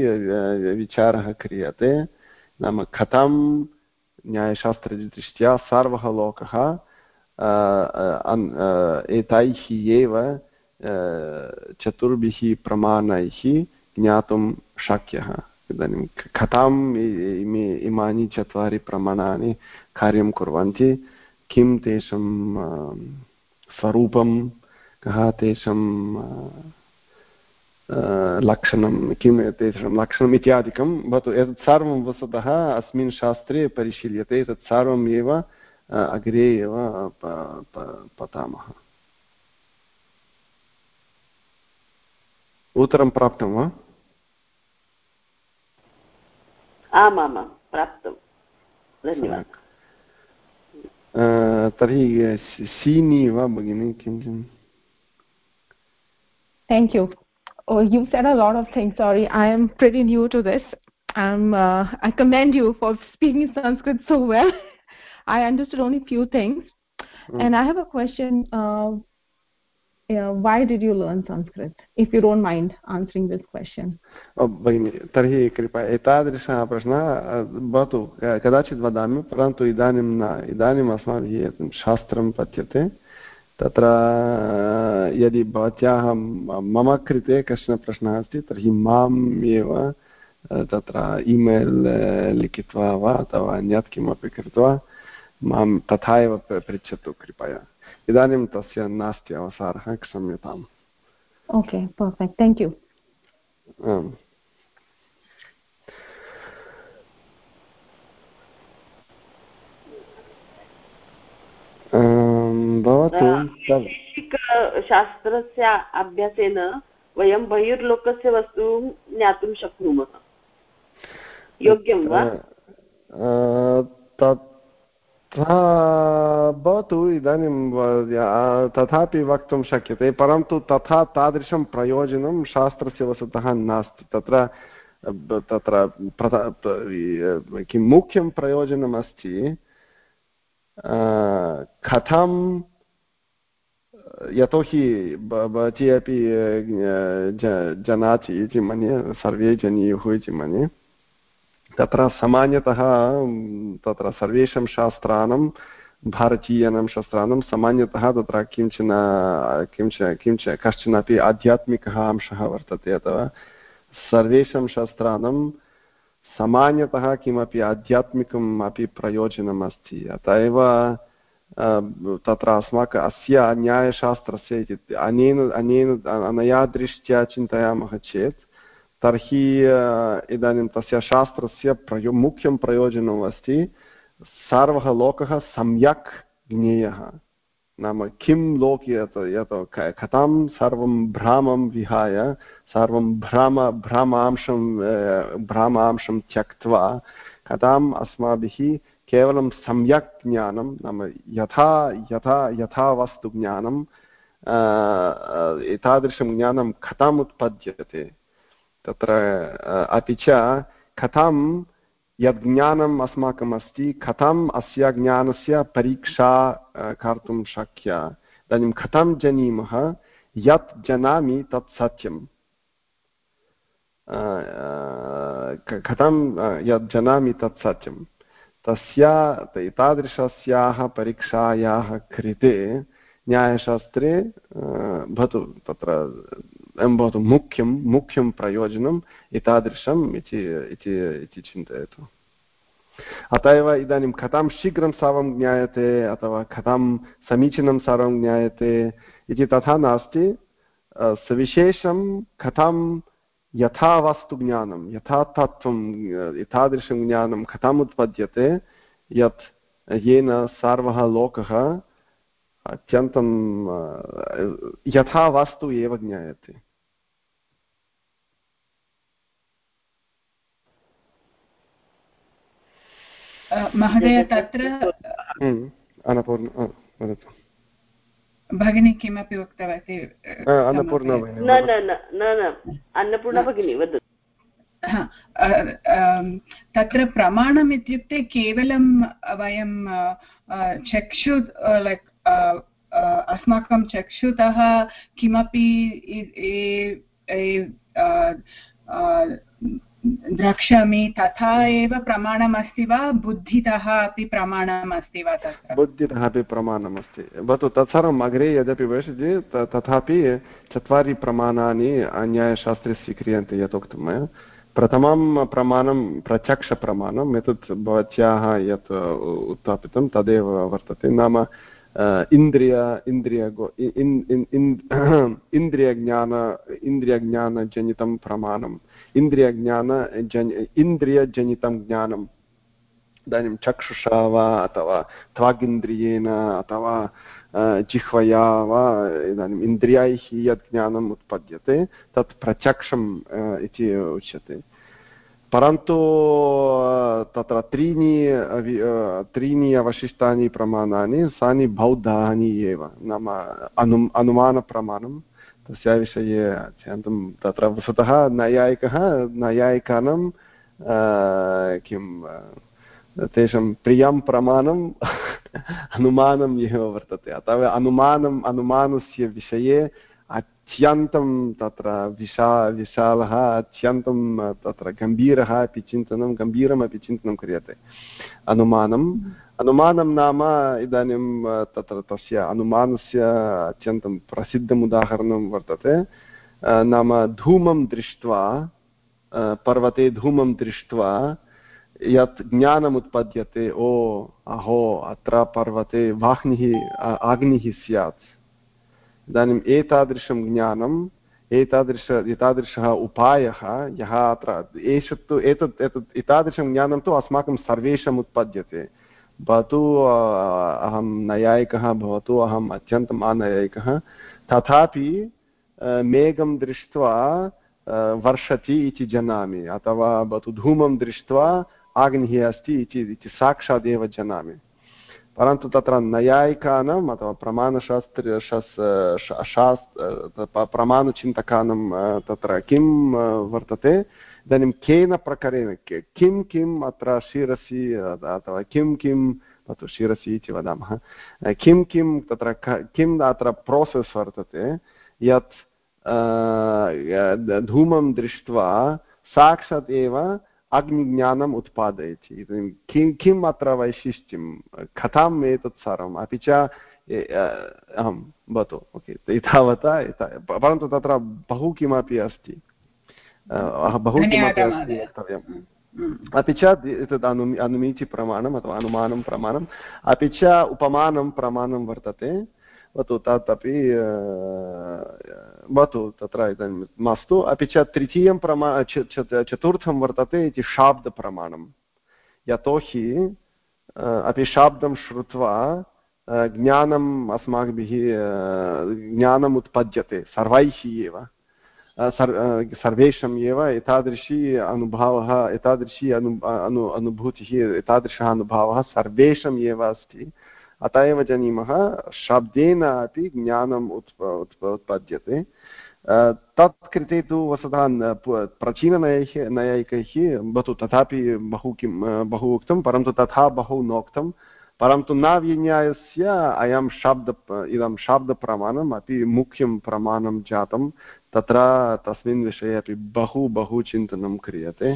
विचारः क्रियते। नाम कथं न्यायशास्त्रदृष्ट्या सर्वः लोकः एतैः एव चतुर्भिः प्रमाणैः ज्ञातुं शक्यः। इदानीं कथाम् इमे, इमानि चत्वारि प्रमाणानि कार्यं कुर्वन्ति। किं तेषां स्वरूपं, कः तेषां लक्षणं, किं तेषां लक्षणम् इत्यादिकं भवतु। एतत् सर्वं वस्तुतः अस्मिन् शास्त्रे परिशील्यते। एतत् सर्वम् एव अग्रे एव पठामः उत्तरं प्राप्तं वा? आमामां प्राप्तं धन्यवादः तर्हि सीनि वा भगिनि किं किम् Thank you. Oh, you said a lot of things. Sorry, I am pretty new to this. I'm, uh, I commend you for speaking Sanskrit so well. I understood only few things. Mm. And I have a question. Uh, why did you learn sanskrit, if you don't mind answering this question? भगिनि, तर्हि कृपया एतादृशः प्रश्नः भवतु कदाचित् वदामि, परन्तु इदानीं न, इदानीम् अस्माभिः शास्त्रं पठ्यते। तत्र यदि भवत्याः मम कृते कश्चन प्रश्नः अस्ति, तर्हि माम् एव तत्र ईमेल् लिखित्वा वा, अथवा अन्यत् किमपि कृत्वा माँ तथा एव पृच्छतु, कृपया। इदानीं तस्य नास्ति अवसरः क्षम्यताम्। ओके पर्फेक्ट् थेङ्क् यू आम्। भवतु शास्त्रस्य अभ्यासेन वयं बहिर्लोकस्य वस्तु ज्ञातुं शक्नुमः। योग्यं वा? तत् भवतु इदानीं तथापि वक्तुं शक्यते, परन्तु तथा तादृशं प्रयोजनं शास्त्रस्य वस्तुतः नास्ति। तत्र तत्र किं मुख्यं प्रयोजनम् अस्ति कथं, यतोहि भवती अपि जानाति इति मन्ये, सर्वे जानीयुः इति मन्ये। तत्र सामान्यतः तत्र सर्वेषां शास्त्राणां, भारतीयानां शास्त्राणां सामान्यतः तत्र किंचन, किञ्च किञ्च कश्चन अपि आध्यात्मिकः अंशः वर्तते अथवा सर्वेषां शास्त्राणां सामान्यतः किमपि आध्यात्मिकम् अपि प्रयोजनम् अस्ति। अत एव तत्र अस्माकं, अस्य न्यायशास्त्रस्य इत्युक्ते अनेन अनेन अनया दृष्ट्या चिन्तयामः चेत् तर्हि इदानीं तस्य शास्त्रस्य प्रयो मुख्यं प्रयोजनम् अस्ति सर्वः लोकः सम्यक् ज्ञेयः नाम किं लोके यत् यत् कथां सर्वं भ्रामं विहाय सर्वं भ्राम भ्रामांशं भ्रामांशं त्यक्त्वा कथाम् अस्माभिः केवलं सम्यक् ज्ञानं नाम यथा यथा यथा वस्तुज्ञानं एतादृशं ज्ञानं कथम् उत्पद्यते तत्र अपि च कथं यद्ज्ञानम् अस्माकम् अस्ति कथम् अस्य ज्ञानस्य परीक्षा कर्तुं शक्या। इदानीं कथं जानीमः, यत् जानामि तत् सत्यं कथं यत् जानामि तत् सत्यं तस्य एतादृशस्याः परीक्षायाः कृते न्यायशास्त्रे भवतु तत्र भवतु मुख्यं मुख्यं प्रयोजनम् एतादृशम् इति इति चिन्तयतु अत एव इदानीं कथं शीघ्रं सर्वं ज्ञायते अथवा कथं समीचीनं सर्वं ज्ञायते इति तथा नास्ति सविशेषं कथं यथा वस्तुज्ञानं यथा तत्त्वं एतादृशं ज्ञानं कथम् उत्पद्यते यत् येन सर्वः लोकः अत्यन्तं यथा वास्तु एव ज्ञायते। महोदय तत्र हम्म, अन्नपूर्ण वदतु। भगिनी किमपि उक्तवती? अन्नपूर्णा न न न अन्नपूर्णा भगिनी वदतु। तत्र प्रमाणम् इत्युक्ते केवलं वयं चक्षु लैक् अस्माकं चक्षुतः किमपि द्रक्ष्यामि तथा एव प्रमाणम् अस्ति वा? बुद्धितः अपि प्रमाणम् अस्ति वा तत्र? बुद्धितः अपि प्रमाणम् अस्ति भवतु तत्सर्वम् अग्रे यदपि भविष्यति तथापि चत्वारि प्रमाणानि न्यायशास्त्रे स्वीक्रियन्ते यथोक्तं मया। प्रथमं प्रमाणं प्रत्यक्षप्रमाणम्, एतत् भवत्याः यत् उत्थापितं, तदेव वर्तते। नाम इन्द्रिय इन्द्रिय इन्द्रियज्ञान इन्द्रियज्ञानजनितं प्रमाणम् इन्द्रियज्ञान जन् इन्द्रियजनितं ज्ञानम् इदानीं चक्षुषा वा अथवा त्वागिन्द्रियेण अथवा जिह्वया वा इदानीम् इन्द्रियैः यत् ज्ञानम् उत्पद्यते तत् प्रत्यक्षम् इति उच्यते परन्तु तत्र त्रीणि त्रीणि अवशिष्टानि प्रमाणानि सानि बौद्धानि एव नाम अनु अनुमानप्रमाणं तस्य विषये अत्यन्तं तत्र वस्तुतः नैयायिकः नैयायिकानां किं तेषां प्रियं प्रमाणम् अनुमानम् एव वर्तते अतः अनुमानम् अनुमानस्य विषये अत्यन्तं तत्र विशा विशालः अत्यन्तं तत्र गम्भीरः अपि चिन्तनं गम्भीरमपि चिन्तनं क्रियते। अनुमानम् अनुमानं नाम इदानीं तत्र तस्य अनुमानस्य अत्यन्तं प्रसिद्धम् उदाहरणं वर्तते। नाम धूमं दृष्ट्वा पर्वते धूमं दृष्ट्वा यत् ज्ञानम् उत्पद्यते ओ अहो अत्र पर्वते वाह्निः अग्निः स्यात्। इदानीम् एतादृशं ज्ञानम्, एतादृश, एतादृशः उपायः, यः अत्र एष तु, एतत् एतत्, एतादृशं ज्ञानं तु अस्माकं सर्वेषाम् उत्पद्यते भवतु अहं नैयायिकः, भवतु, अहम् अत्यन्तम् अनैयायिकः तथापि मेघं दृष्ट्वा वर्षति इति जानामि, अथवा भवतु धूमं दृष्ट्वा आग्निः अस्ति इति साक्षादेव जानामि। परन्तु तत्र नैयायिकानाम् अथवा प्रमाणशास्त्र शास् प्रमाणचिन्तकानां तत्र किं वर्तते इदानीं केन प्रकारेण किं किम् अत्र शिरसि अथवा किं किं तत् शिरसि इति वदामः किं किं तत्र किम् अत्र प्रोसेस् वर्तते यत् धूमं दृष्ट्वा साक्षात् एव अग्निज्ञानम् उत्पादयति किं किम् अत्र वैशिष्ट्यं कथाम् एतत् सर्वम् अपि च अहं भवतु ओके एतावता परन्तु तत्र बहु किमपि अस्ति बहु किमपि अस्ति वक्तव्यम् अपि च एतत् अनु अनुमीचि प्रमाणम् अथवा अनुमानं प्रमाणम् अपि च उपमानं प्रमाणं वर्तते भवतु तत् अपि भवतु तत्र इदानीं मास्तु अपि च तृतीयं प्रमा चतुर्थं वर्तते इति शाब्दप्रमाणं यतोहि अपि शाब्दं श्रुत्वा ज्ञानम् अस्माभिः ज्ञानम् उत्पद्यते सर्वैः एव सर्वेषाम् एव एतादृशी अनुभवः एतादृशी अनु अनु अनुभूतिः एतादृशः अनुभवः सर्वेषाम् एव अस्ति अत एव जानीमः शब्देन अपि ज्ञानम् उत्प उत्पद्यते। तत् कृते तु वस्तुतः प्राचीननयैः नैयायिकैः भवतु तथापि बहु किं बहु उक्तं, परन्तु तथा बहु नोक्तं। परन्तु न विन्यायस्य अयं शब्द, इदं शब्दप्रमाणम् अपि मुख्यं प्रमाणं जातं। तत्र तस्मिन् विषये अपि बहु बहु चिन्तनं क्रियते।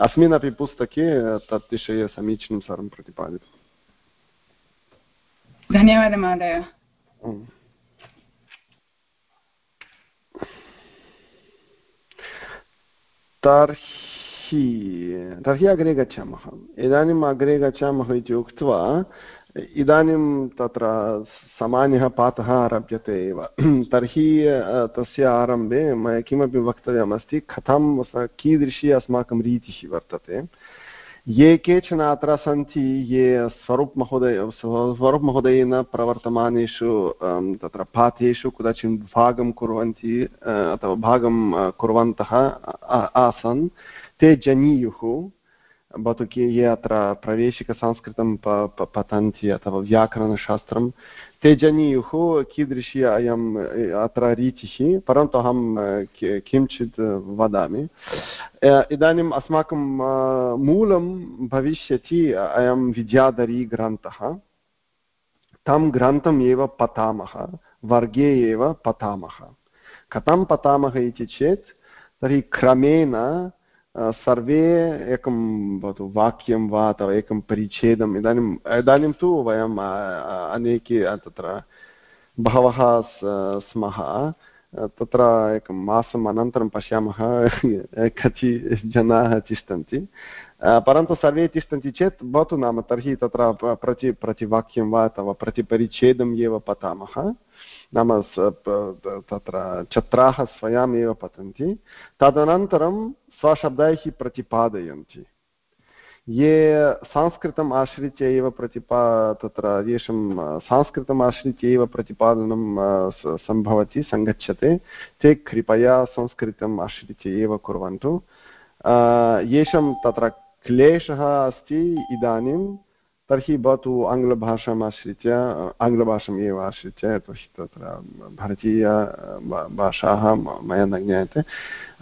अस्मिन् अपि पुस्तके तत् विषये समीचीनं सर्वं प्रतिपादितम्। धन्यवादः, महोदय। तर्हि तर्हि अग्रे गच्छामः। इदानीम् अग्रे गच्छामः इति उक्त्वा, इदानीं तत्र सामान्यः पाठः आरभ्यते एव। तर्हि तस्य आरम्भे मया किमपि वक्तव्यमस्ति, कथं कीदृशी अस्माकं रीतिः वर्तते। ये केचन अत्र सन्ति, ये स्वरूपमहोदय महोदय, स्वरूप् महोदयेन प्रवर्तमानेषु तत्र पाठेषु कदाचित् भागं कुर्वन्ति अथवा भागं कुर्वन्तः आसन्। ते जनीयुः। भवतु ये अत्र प्रवेशिकसंस्कृतं पठन्ति अथवा व्याकरणशास्त्रं ते जनीयुः कीदृशी अयम् अत्र रीतिः परन्तु अहं किञ्चित् वदामि इदानीम् अस्माकं मूलं भविष्यति अयं विद्याधरीग्रन्थः तं ग्रन्थम् एव पठामः वर्गे एव पठामः कथं पठामः इति चेत् तर्हि क्रमेण सर्वे एकं भवतु वाक्यं वा अथवा एकं परिच्छेदम् इदानीम् इदानीं तु वयम् अनेके तत्र बहवः स्मः। तत्र एकं मासम् अनन्तरं पश्यामः, कति जनाः तिष्ठन्ति। परन्तु सर्वे तिष्ठन्ति चेत् भवतु नाम, तर्हि तत्र प्रति, प्रतिवाक्यं वा अथवा प्रतिपरिच्छेदम् एव पठामः। नाम तत्र छात्राः स्वयमेव पठन्ति तदनन्तरं स्वशब्दैः प्रतिपादयन्ति ये संस्कृतम् आश्रित्य एव प्रतिपा तत्र येषां संस्कृतम् आश्रित्य एव प्रतिपादनं सम्भवति सङ्गच्छते ते कृपया संस्कृतम् आश्रित्य एव कुर्वन्तु येषां तत्र क्लेशः अस्ति इदानीं तर्हि भवतु आङ्ग्लभाषाम् आश्रित्य, आङ्ग्लभाषाम् एव आश्रित्य, यतोहि तत्र भारतीय भाषाः मया न ज्ञायते।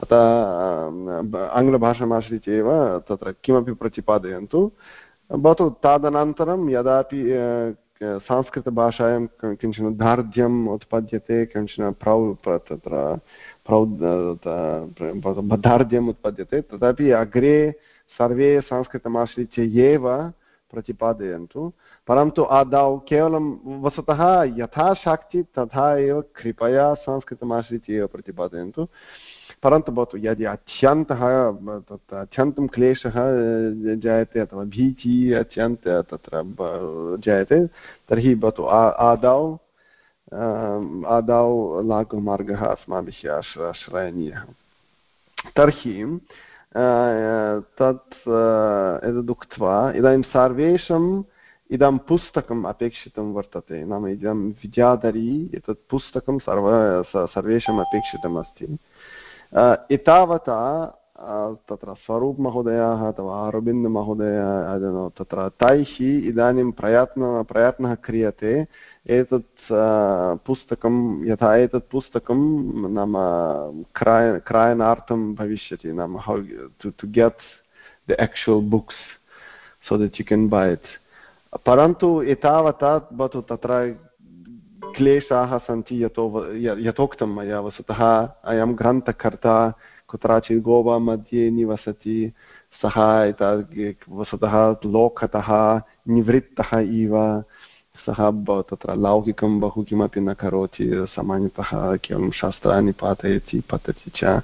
अतः आङ्ग्लभाषाम् आश्रित्य एव तत्र किमपि प्रतिपादयन्तु। भवतु तदनन्तरं यदापि संस्कृतभाषायां किंचन दार्ढ्यम् उत्पद्यते, किंचन प्रौ तत्र प्रौ दार्ढ्यम् उत्पद्यते, तदपि अग्रे सर्वे संस्कृतमाश्रित्य एव प्रतिपादयन्तु। परन्तु आदौ केवलं वस्तुतः यथा शाक्ति तथा एव कृपया संस्कृतमाश्रित्य एव प्रतिपादयन्तु। परन्तु भवतु यदि अत्यन्तः तत् अत्यन्तं क्लेशः जायते अथवा भीतिः अत्यन्त तत्र जायते, तर्हि भवतु आदौ आदौ लाघुमार्गः अस्माभिः आश्र आश्रयणीयः तर्हि तत् एतदुक्त्वा इदानीं सर्वेषाम् इदं पुस्तकम् अपेक्षितं वर्तते नाम इदं विद्याधरी एतत् पुस्तकं सर्व सर्वेषाम् अपेक्षितम् अस्ति एतावता तत्र स्वरूपमहोदयाः अथवा अरविन्दमहोदय तत्र तैः इदानीं प्रयत्न प्रयत्नः क्रियते एतत् पुस्तकं, यथा एतत् पुस्तकं नाम क्राय, क्रयणार्थं भविष्यति, नाम how to to get the actual books so that you can buy it परन्तु एतावता भवतु तत्र क्लेशाः सन्ति, यतो यथोक्तं मया वस्तुतः अयं ग्रन्थकर्ता, कुत्रचित् गोवा मध्ये निवसति, सः वस्तुतः लोकतः, निवृत्तः इव। सः तत्र लौकिकं बहु किमपि न करोति सामान्यतः केवलं शास्त्राणि पाठयति पतति च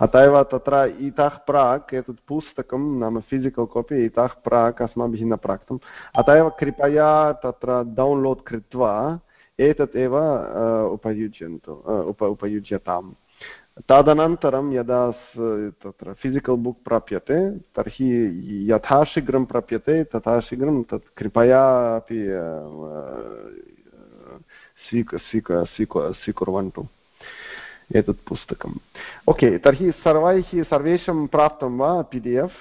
अत एव तत्र इतः प्राक् एतत् पुस्तकं नाम फिसिकल् कापि इतः प्राक् अस्माभिः न प्राक्तम् अत एव कृपया तत्र डौन्लोड् कृत्वा एतत् एव उपयुज्यन्तु उप उपयुज्यताम् तदनन्तरं यदा तत्र फिसिकल् बुक् प्राप्यते तर्हि यथा शीघ्रं प्राप्यते तथा शीघ्रं तत् कृपया अपि स्वीक स्वीक स्वीक स्वीकुर्वन्तु एतत् पुस्तकम् ओके तर्हि सर्वैः सर्वेषां प्राप्तं वा पि डि एफ्?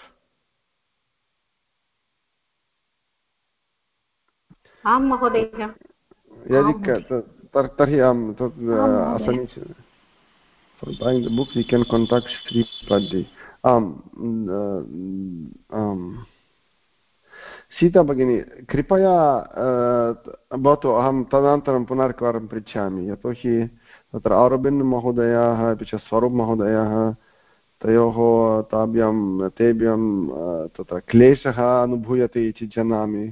आं महोदय। यदि तर्हि आं तत् असमीचीनं for buying the book you can contact Sri Paddi आम् आम् सीता भगिनी कृपया भवतु अहं तदनन्तरं पुनरेकवारं पृच्छामि यतोहि तत्र अरबिन्द् महोदयाः अपि च स्वरूप् महोदयाः तयोः ताभ्यां तेभ्यं तत्र क्लेशः अनुभूयते इति जानामि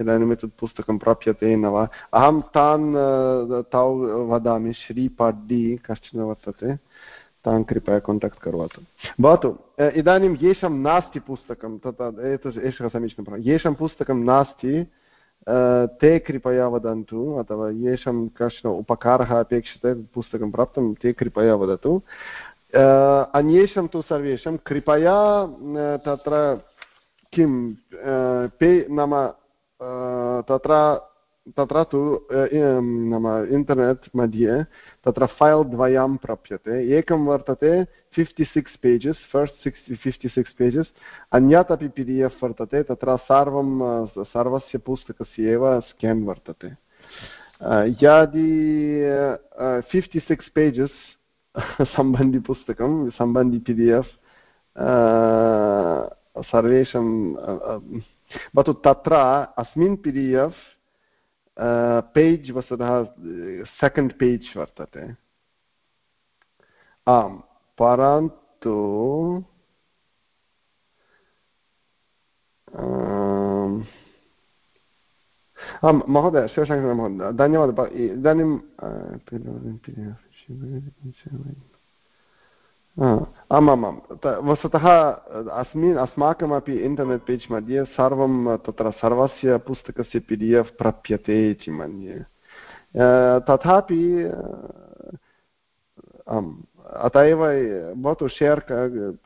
इदानीम् एतत् पुस्तकं प्राप्यते न वा अहं तान् तौ वदामि श्रीपाड्डि कश्चन वर्तते तान् कृपया काण्टाक्ट् करोतु भवतु इदानीं येषां नास्ति पुस्तकं एतत् एषः समीचीनं येषां पुस्तकं नास्ति ते कृपया वदन्तु अथवा येषां कश्चन उपकारः अपेक्षते पुस्तकं प्राप्तं ते कृपया वदतु अन्येषां तु सर्वेषां कृपया तत्र किं पे नाम तत्र तत्र तु नाम इण्टर्नेट् मध्ये तत्र फैल् द्वयं प्राप्यते एकं वर्तते fifty six pages first sixty fifty six pages अन्यत् अपि पि डि एफ् वर्तते तत्र सर्वं सर्वस्य पुस्तकस्य एव स्केन् वर्तते यदि फिफ्टि सिक्स् पेजस् सम्बन्धिपुस्तकं सम्बन्धि पि डि एफ् सर्वेषां भवतु तत्र अस्मिन् पि डि एफ् पेज् वस्तुतः सेकेण्ड् पेज् वर्तते आम् परन्तु आं महोदय शिवशङ्कर महोदय धन्यवादः इदानीं आमामां वस्तुतः, अस्मिन्, अस्माकमपि इण्टर्नेट् पेज् मध्ये सर्वं, तत्र सर्वस्य पुस्तकस्य पि डि एफ् प्राप्यते इति मन्ये। तथापि आम्, अत एव, भवतु शेर्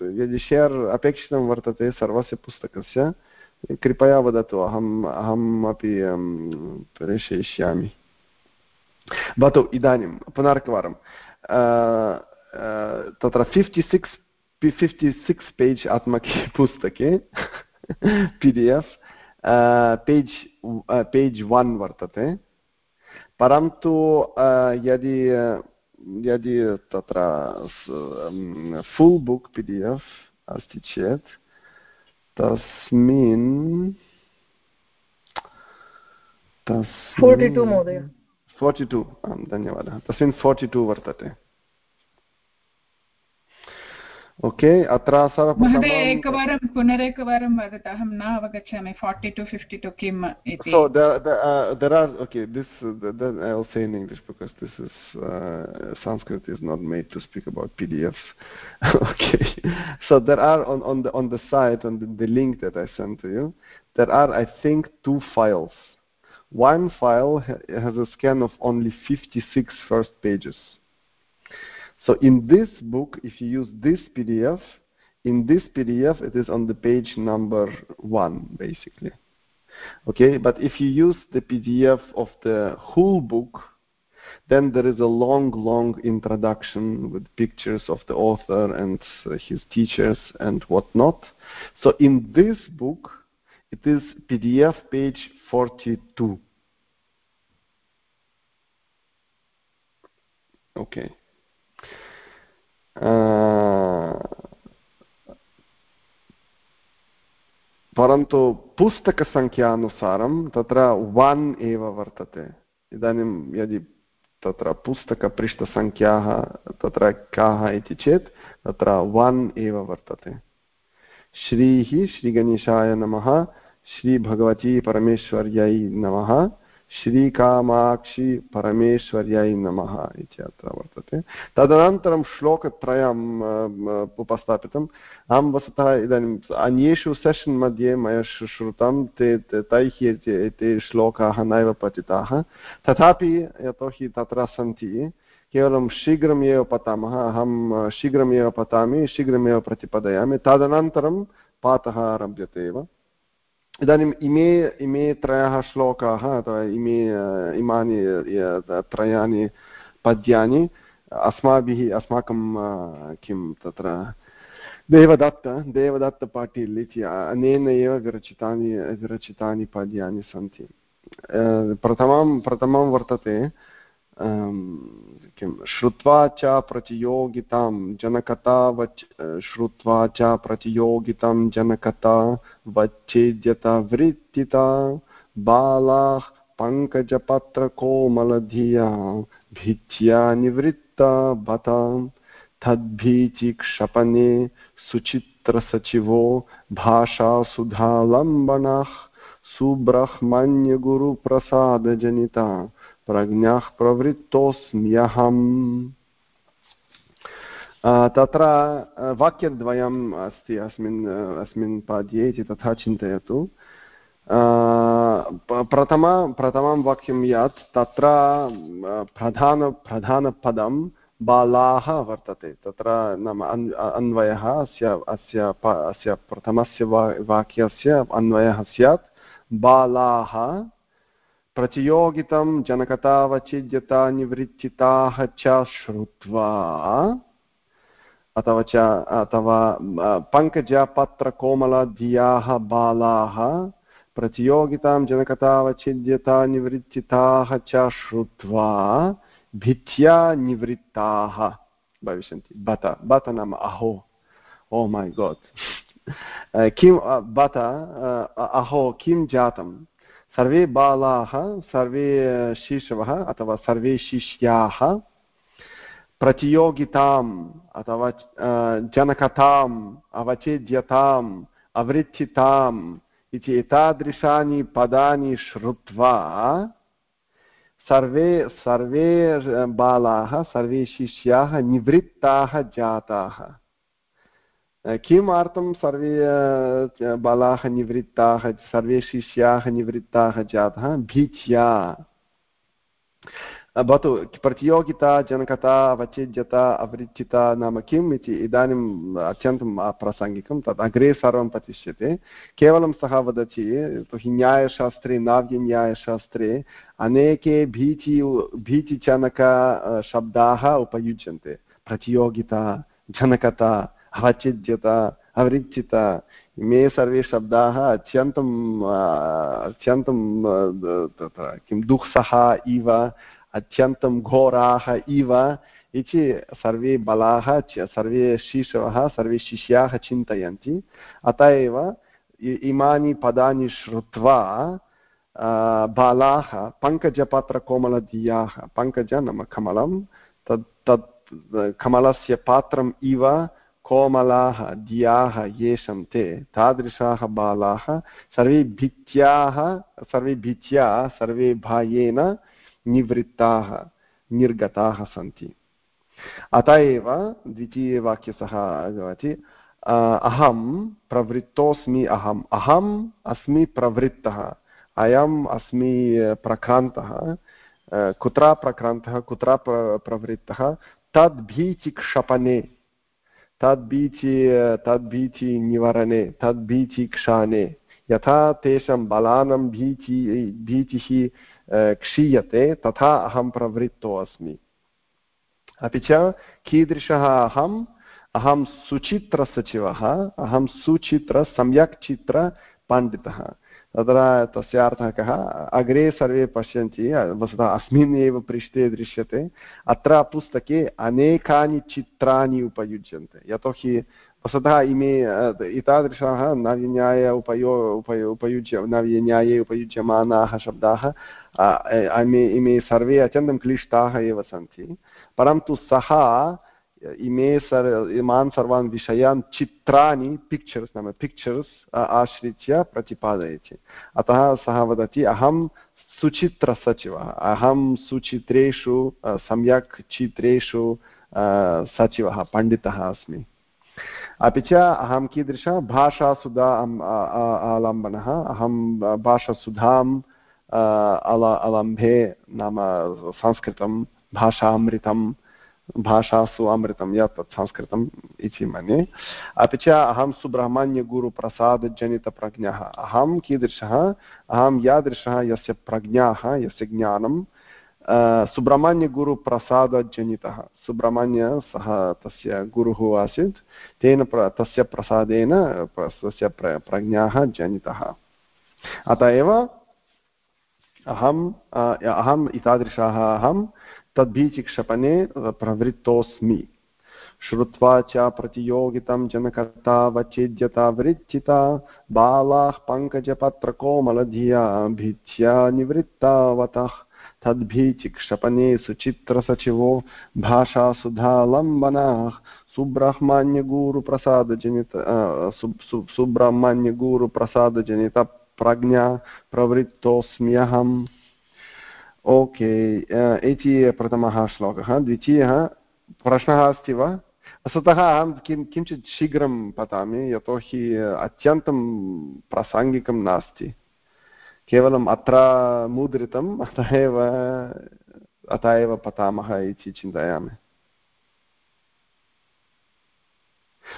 यदि शेर् अपेक्षितं वर्तते सर्वस्य पुस्तकस्य, कृपया वदतु, अहम् अहम् अपि प्रेषयिष्यामि। भवतु, इदानीं पुनरेकवारं तत्र fifty six fifty six page आत्मके पुस्तके P D F page page one वर्तते परन्तु यदि यदि तत्र फुल् बुक् पि डि एफ् अस्ति चेत् तस्मिन् तस्मिन् फोर्टि टु धन्यवादः तस्मिन् फोर्टि टु वर्तते ओके अत्र महोदय एकवारं पुनरेकवारं वदतु अहं न अवगच्छामि फार्टि टु फिफ्टि टु किम् इति so there, there, uh, there are okay this uh, that i'll say in english because this is uh, sanskrit is not made to speak about pdfs okay so there are on on the on the site on the, the link that i sent to you there are i think two files one file ha has a scan of only 56 first pages so in this book, if you use this PDF, in this PDF, it is on the page number one, basically. Okay, but if you use the PDF of the whole book, then there is a long, long introduction with pictures of the author and uh, his teachers and whatnot. So in this book, it is PDF page 42. Okay. परन्तु पुस्तकसङ्ख्यानुसारं तत्र one एव वर्तते। इदानीं यदि तत्र पुस्तकपृष्ठसङ्ख्याः तत्र काः इति चेत् तत्र वन् एव वर्तते। श्रीः श्रीगणेशाय नमः। श्रीभगवती परमेश्वर्यै नमः। श्रीकामाक्षि परमेश्वर्यै नमः इति अत्र वर्तते. तदनन्तरं श्लोकत्रयम् उपस्थापितम् अहं वस्तुतः इदानीम् अन्येषु सेशन् मध्ये मया श्रुतं, ते, तैः, ते श्लोकाः नैव पठिताः. तथापि यतोहि तत्र सन्ति, केवलं शीघ्रमेव पठामः, अहं शीघ्रमेव पठामि, शीघ्रमेव प्रतिपादयामि. तदनन्तरं पाठः आरभ्यते एव. इदानीम् इमे इमे त्रयः श्लोकाः अथवा इमे इमानि त्रयाणि पद्यानि अस्माभिः अस्माकं किं तत्र देवदत्त देवदत्तपाटील् इति अनेन एव विरचितानि विरचितानि पद्यानि सन्ति प्रथमं प्रथमं वर्तते किं श्रुत्वा च प्रतियोगितां जनकता वच् श्रुत्वा च प्रतियोगितां जनकता वच्छेद्यता वृत्तिता बालाः पङ्कजपत्रकोमलधिया भित्या निवृत्ता बतां तद्भीचिक्षपने सुचित्रसचिवो भाषासुधालम्बनः सुब्रह्मण्यगुरुप्रसादजनिता प्रज्ञाः प्रवृत्तोऽस्म्यहम् तत्र वाक्यद्वयम् अस्ति अस्मिन् अस्मिन् पाद्ये इति तथा चिन्तयतु प्रथम प्रथमं वाक्यं यत् तत्र प्रधान प्रधानपदं बालाः वर्तते तत्र नाम अन् अन्वयः अस्य अस्य अस्य प्रथमस्य वाक्यस्य अन्वयः स्यात् बालाः प्रतियोगितं जनकतावचिद्यता निवृत्तिताः च श्रुत्वा, अथवा च, अथवा पङ्कजपत्रकोमलधियाः बालाः प्रतियोगितां जनकतावचिद्यता निवृत्तिताः च श्रुत्वा भित्या निवृत्ताः भविष्यन्ति। बत बत नाम अहो। ओ मै गोड् किं बत अहो, किं जातं सर्वे बालाः, सर्वे शिशवः अथवा सर्वे शिष्याः, प्रतियोगिताम् अथवा जनकताम् अवचिद्यताम् अवृत्थिताम् इति एतादृशानि पदानि श्रुत्वा सर्वे सर्वे बालाः, सर्वे शिष्याः निवृत्ताः जाताः। किमर्थं सर्वे बालाः निवृत्ताः सर्वे शिष्याः निवृत्ताः जाताः भीत्या भवतु प्रतियोगिता जनकता अवचिज्यता अवरिचिता नाम किम् इति इदानीम् अत्यन्तं प्रासङ्गिकं तत् अग्रे सर्वं पतिष्यते केवलं सः वदति यतोहि न्यायशास्त्रे नाव्यन्यायशास्त्रे अनेके भीति भीतिजनक शब्दाः उपयुज्यन्ते प्रतियोगिता जनकता अवचिज्यता अवरिचिता इमे सर्वे शब्दाः अत्यन्तम् अत्यन्तं तत्र किं दुःसः इव अत्यन्तं घोराः इव इति सर्वे बलाः सर्वे शिशवः सर्वे शिष्याः चिन्तयन्ति। अत एव इमानि पदानि श्रुत्वा बालाः पङ्कजपात्रकोमलदीयाः पङ्कज नाम कमलं तत् तत्, कमलस्य पात्रम् इव कोमलाः, दियाः, ये सन्ते, तादृशाः बालाः, सर्वे भित्याः, सर्वे भित्या, सर्वे भायेन निवृत्ताः, निर्गताः सन्ति। अत एव द्वितीयवाक्यसः भवति अहं प्रवृत्तोऽस्मि अहम् अहम् अस्मि प्रवृत्तः, अयम् अस्मि प्रक्रान्तः कुत्र प्रक्रान्तः, कुत्र प्रवृत्तः तद्भीचिक्षपणे तद्भीचि तद्भीचि निवारणे तद्भीचिक्षाने यथा तेषां बलानां भीचि भीतिः क्षीयते, तथा अहं प्रवृत्तो अस्मि। अपि च कीदृशः अहम् अहं सुचित्रसचिवः, अहं सुचित्र सम्यक् चित्रपण्डितः। तत्र तस्य अर्थः कः, अग्रे सर्वे पश्यन्ति वस्तुतः अस्मिन् एव पृष्ठे दृश्यते, अत्र पुस्तके अनेकानि चित्राणि उपयुज्यन्ते। यतोहि वस्तुतः इमे, एतादृशाः नव्यन्याय उपयो उपयो, उपयुज्य नव्यन्याये उपयुज्यमानाः शब्दाः इमे सर्वे अत्यन्तं क्लिष्टाः एव सन्ति। परन्तु सः इमे सर्, इमान् सर्वान् विषयान् चित्राणि पिक्चर्स् नाम पिक्चर्स् आश्रित्य प्रतिपादयति। अतः सः वदति, अहं सुचित्रसचिवः। अहं सुचित्रेषु सम्यक् चित्रेषु सचिवः, पण्डितः अस्मि। अपि च अहं कीदृश, भाषासुधा आलम्बनः। अहं भाषासुधाम् अल, अलम्भे, नाम संस्कृतं भाषामृतं भाषासु अमृतं, यत् तत् संस्कृतम् इति मन्ये। अपि च अहं सुब्रह्मण्यगुरुप्रसादजनितप्रज्ञः। अहं कीदृशः? अहं यादृशः यस्य प्रज्ञाः, यस्य ज्ञानं सुब्रह्मण्यगुरुप्रसादजनितः। सुब्रह्मण्य सः तस्य गुरुः आसीत्। तेन प्र, तस्य प्रसादेन तस्य प्र, प्रज्ञाः जनितः। अत एव अहम् अहम् एतादृशाः अहं तद्भीचिक्षपणे प्रवृत्तोऽस्मि श्रुत्वा च प्रतियोगितं जनकर्ता वचेद्यता वृच्चिता बालाः पङ्कजपत्रकोमलधिया भीत्या निवृत्तावतः तद्भीचिक्षपणे सुचित्रसचिवो भाषासुधालम्बनाः सुब्रह्मण्यगुरुप्रसादजनित सुब्रह्मण्यगुरुप्रसादजनितप्रज्ञा प्रवृत्तोऽस्म्यहम् ओके इति प्रथमः श्लोकः, द्वितीयः प्रश्नः अस्ति वा? वस्तुतः अहं किं, किञ्चित् शीघ्रं पठामि, यतोहि अत्यन्तं प्रासङ्गिकं नास्ति। केवलम् अत्र मुद्रितम्, अतः एव अतः एव पठामः इति चिन्तयामि।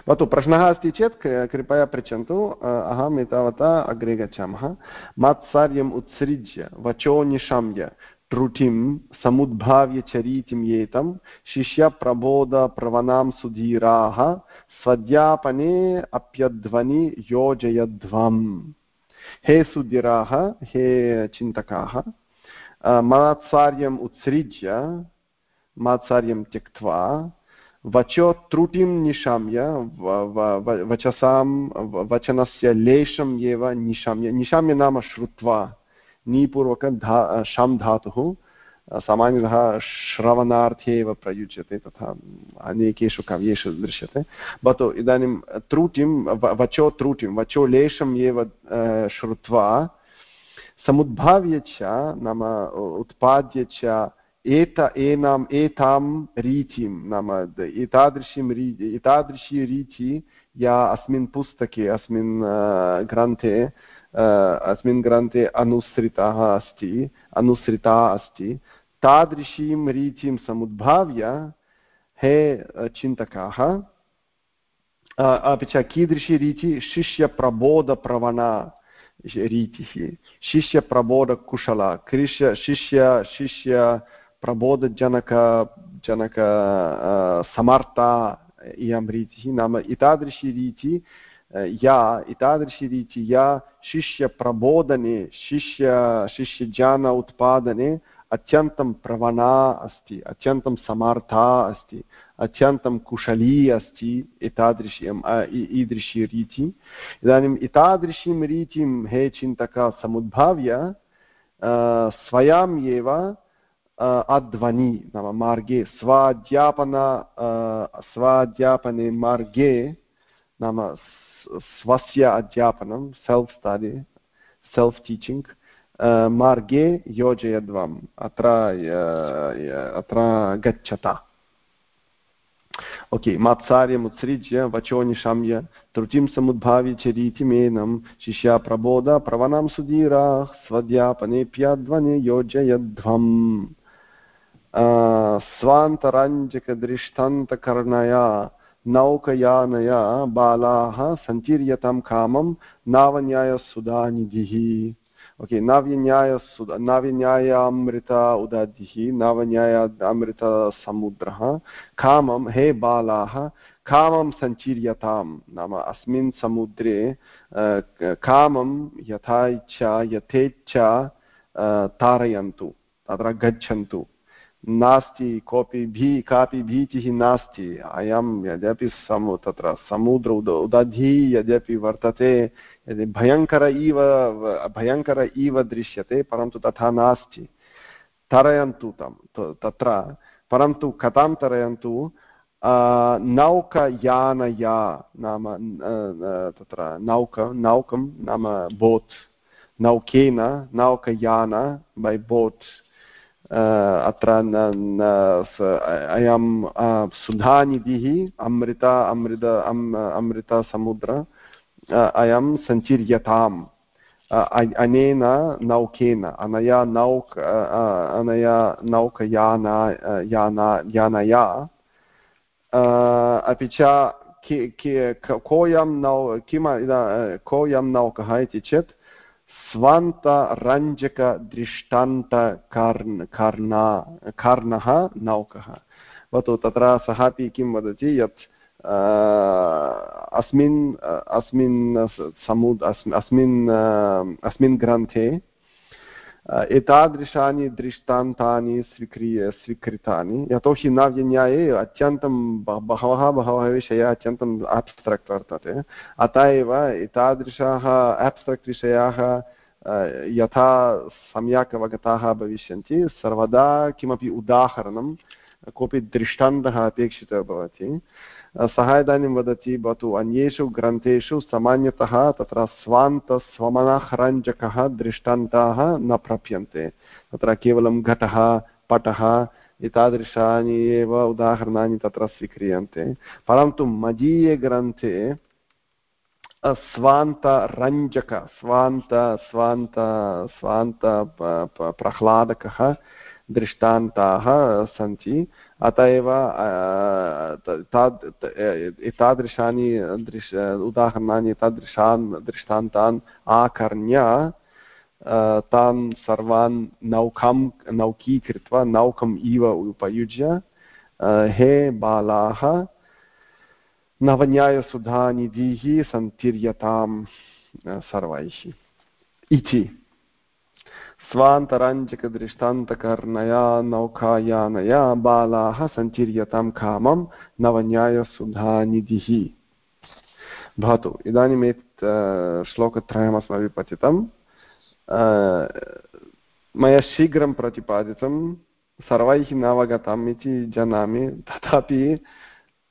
भवतु, प्रश्नः अस्ति चेत् कृपया पृच्छन्तु अहम् एतावता अग्रे गच्छामः। मात्सार्यम् उत्सृज्य वचो निशम्य त्रुटिं समुद्भाव्य चरीतिं येतं शिष्यप्रबोधप्रवणां सुधीराः, स्वध्यापने अप्यध्वनि योजयध्वम्। हे सुधिराः, हे चिन्तकाः मात्सार्यम् उत्सृज्य, मात्सार्यं त्यक्त्वा, वचो त्रुटिं निशाम्य वचसां वचनस्य लेशम् एव निशाम्य। निशाम्य नाम श्रुत्वा। नीपूर्वक धा, शं धातुः, सामान्यतः श्रवणार्थे एव प्रयुज्यते तथा अनेकेषु काव्येषु दृश्यते। भवतु इदानीं त्रुटिं वचो त्रुटिं, वचो लेशम् एव श्रुत्वा समुद्भाव्य च नाम उत्पाद्य च एत, एनाम् एतां रीतिं नाम एतादृशीं री, एतादृशी रीति या अस्मिन् पुस्तके, अस्मिन् ग्रन्थे अस्मिन् ग्रन्थे अनुसृतः अस्ति, अनुसृता अस्ति। तादृशीं रीतिं समुद्भाव्य, हे चिन्तकाः अपि च कीदृशी रीतिः शिष्यप्रबोधप्रवणा रीतिः शिष्यप्रबोधकुशला, कृष्य, शिष्य शिष्य, प्रबोधजनक, जनक समर्था, इयं रीतिः नाम एतादृशी रीतिः या एतादृशी रीतिः या शिष्यप्रबोधने शिष्य शिष्यज्ञान उत्पादने अत्यन्तं प्रवणा अस्ति अत्यन्तं समर्था अस्ति अत्यन्तं कुशली अस्ति एतादृशीम् ईदृशी रीतिः इदानीम् एतादृशीं रीतिं हे चिन्तक समुद्भाव्य स्वयम् एव अध्वनि नाम मार्गे स्वाध्यापन स्वाध्यापने मार्गे नाम स्वस्य अध्यापनं सेल्फ् स्टडि सेल्फ् टीचिङ्ग् मार्गे योजयध्वम् अत्र अत्र गच्छता ओके मात्सार्यमुत्सृज्य वचो निशम्य त्रुटिं समुद्भाव्य च रीतिमेनं शिष्या प्रबोध प्रवणं सुधीरा स्वध्यापनेऽप्यध्वनि योजयध्वम् स्वान्तराञ्जकदृष्टान्तकर्णया नौकयानया बालाः सञ्चीर्यतां कामं नावन्यायसुधानिधिः। ओके नव्यन्यायसुध नव्यन्यायामृत उदादिः, नवन्यायामृतसमुद्रः। कामं, हे बालाः, कामं सञ्चीर्यतां नाम अस्मिन् समुद्रे कामं यथा इच्छा यथेच्छा तारयन्तु, तत्र गच्छन्तु। नास्ति, कोऽपि भी, कापि भीतिः नास्ति। अयं यद्यपि समु, तत्र समुद्र उद, उदधिः यद्यपि वर्तते, यदि भयङ्कर इव भयङ्कर इव दृश्यते, परन्तु तथा नास्ति। तरयन्तु तं तत्र, परन्तु कथां तरयन्तु? नौकयानया नाम तत्र नौक, नौकं नाम बोट्। नौकेन, नौकयान बै बोट्। अत्र अयं सुधानिधिः अमृत अमृत अमृतसमुद्र अयं सञ्चीर्यताम् अनेन नौकेन अनया नौक अनया नौकयाना याना यानया अपि च कोऽयं नौ किम कोऽयं नौकः इति चेत् स्वान्तरञ्जकदृष्टान्तकर्ण कर्णा कर्णः नौकः भवतु तत्र सः अपि किं वदति यत् अस्मिन् अस्मिन् समु अस्मिन् अस्मिन् ग्रन्थे एतादृशानि दृष्टान्तानि स्वीक्रिय स्वीकृतानि यतोहि नव्यन्याये अत्यन्तं बहवः बहवः विषयाः अत्यन्तम् आब्स्ट्रक्ट् वर्तते अत एव एतादृशाः आब्स्ट्रक्ट् विषयाः यथा सम्यक् अवगताः भविष्यन्ति, सर्वदा किमपि उदाहरणं, कोऽपि दृष्टान्तः अपेक्षितः भवति। सः इदानीं वदति, भवतु अन्येषु ग्रन्थेषु सामान्यतः तत्र स्वान्तस्वमनःरञ्जकः दृष्टान्ताः न प्राप्यन्ते। तत्र केवलं घटः, पटः, एतादृशानि एव उदाहरणानि तत्र स्वीक्रियन्ते। परन्तु मदीये स्वान्तरञ्जक स्वान्त स्वान्त स्वान्त प्रह्लादकः दृष्टान्ताः सन्ति अत एव एतादृशानि दृश् उदाहरणानि एतादृशान् दृष्टान्तान् आकर्ण्य तान् सर्वान् नौकां नौकीकृत्वा नौकम् इव उपयुज्य हे बालाः नवन्यायसुधानिधिः सन्तीर्यतां सर्वैः इति स्वान्तराञ्जकदृष्टान्तकर्णया नौकायानया बालाः सञ्चीर्यतां कामं नवन्यायसुधानिधिः भवतु इदानीम् एतत् श्लोकत्रयम् अस्माभिः पठितं मया शीघ्रं प्रतिपादितं सर्वैः न अवगतम् इति जानामि तथापि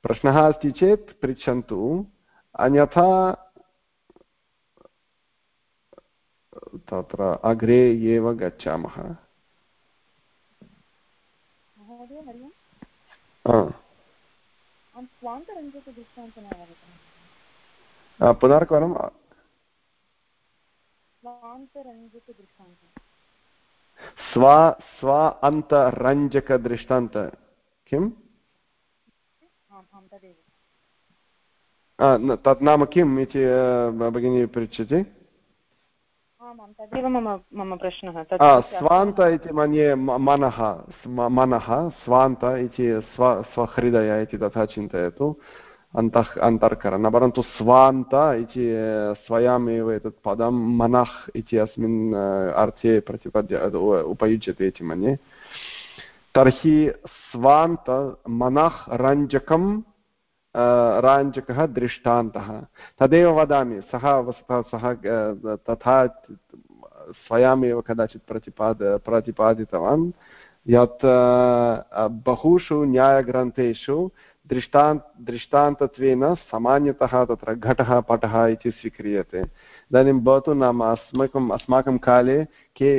प्रश्नः अस्ति चेत् पृच्छन्तु। अन्यथा तत्र अग्रे एव गच्छामः। पुनर्कवारं स्व स्व अन्तरञ्जकदृष्टान्त किम्? तत् नाम किम् इति भगिनी पृच्छति? तदेव मम मम प्रश्नः। स्वान्त इति मन्ये मनः मनः स्वान्त इति स्व स्वहृदय इति तथा चिन्तयतु। अन्तः अन्तर्करण। परन्तु स्वान्त इति स्वयमेव एतत् पदं मनः इति अस्मिन् अर्थे प्रतिपद्य उपयुज्यते इति मन्ये। तर्हि स्वान्त मनः रञ्जकं राञ्जकः दृष्टान्तः। तदेव वदामि, सः वस्तुतः सः तथा स्वयमेव कदाचित् प्रतिपाद, प्रतिपादितवान्। यत् बहुषु न्यायग्रन्थेषु दृष्टान्, दृष्टान्तत्वेन सामान्यतः तत्र घटः, पटः इति स्वीक्रियते। इदानीं भवतु नाम अस्माकम्, अस्माकं काले के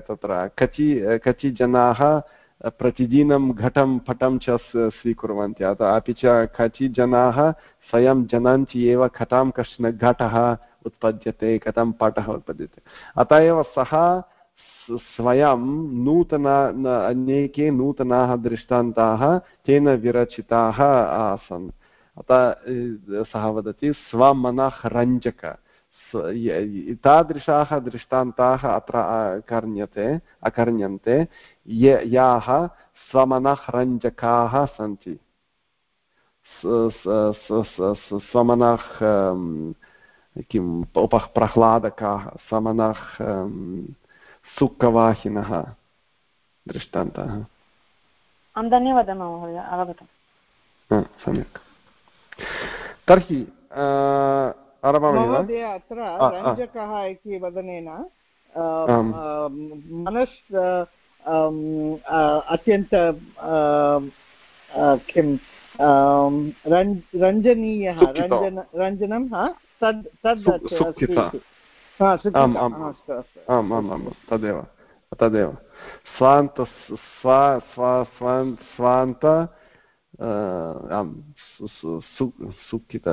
तत्र कचि कचि जनाः प्रतिदिनं घटं पटं च स्वीकुर्वन्ति। अतः अपि च कचि जनाः स्वयं जनन्ति एव कथं कश्चन घटः उत्पद्यते, कथं पटः उत्पद्यते। अतः एव सः स्वयं नूतन अनेके नूतनाः दृष्टान्ताः तेन विरचिताः आसन्। अतः सः वदति स्वमनः रञ्जक तादृशाः दृष्टान्ताः अत्र कर्ण्यते अकर्ण्यन्ते याः स्वमनः रञ्जकाः सन्ति स्वमनः किम् उपः प्रह्लादकाः स्वमनः सुखवाहिनः दृष्टान्तः धन्यवादः महोदय अवगतं सम्यक् तर्हि महोदय अत्र रञ्जकः इति वदनेन मनस् अत्यन्त किं रञ्जनीयः रञ्जन रञ्जनं तद् तद् तदेव तदेव। स्वान्त स्वा स्वा स्वान् स्वान्त आम् सुखित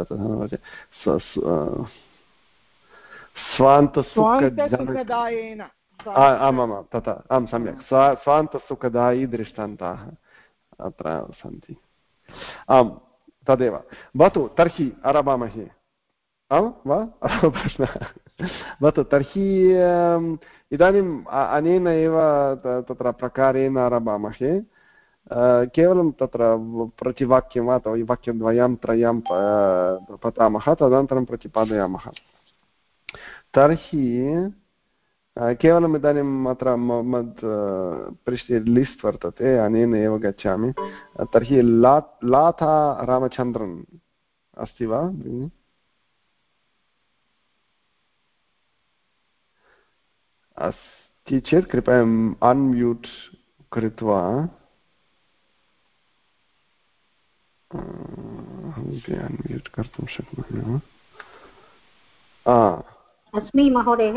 स्वान्तसुखदायेन आमामां तथा आं सम्यक् स्वा स्वान्तसुखदायी दृष्टान्ताः अत्र सन्ति आम् तदेव भवतु तर्हि आरभामहे आं वा प्रश्नः भवतु तर्हि इदानीम् अनेन एव तत्र प्रकारेण आरभामहे केवलं तत्र प्रतिवाक्यं वा अथवा वाक्यद्वयं त्रयं पठामः तदनन्तरं प्रतिपादयामः तर्हि केवलम् इदानीम् अत्र मद् पृष्ठे लिस्ट् वर्तते अनेन एव गच्छामि तर्हि ला लाथा रामचन्द्रन् अस्ति वा अस्ति चेत् कृपया अन्म्यूट् कृत्वा अन्म्यूट् कर्तुं शक्नोमि वा अस्मि महोदय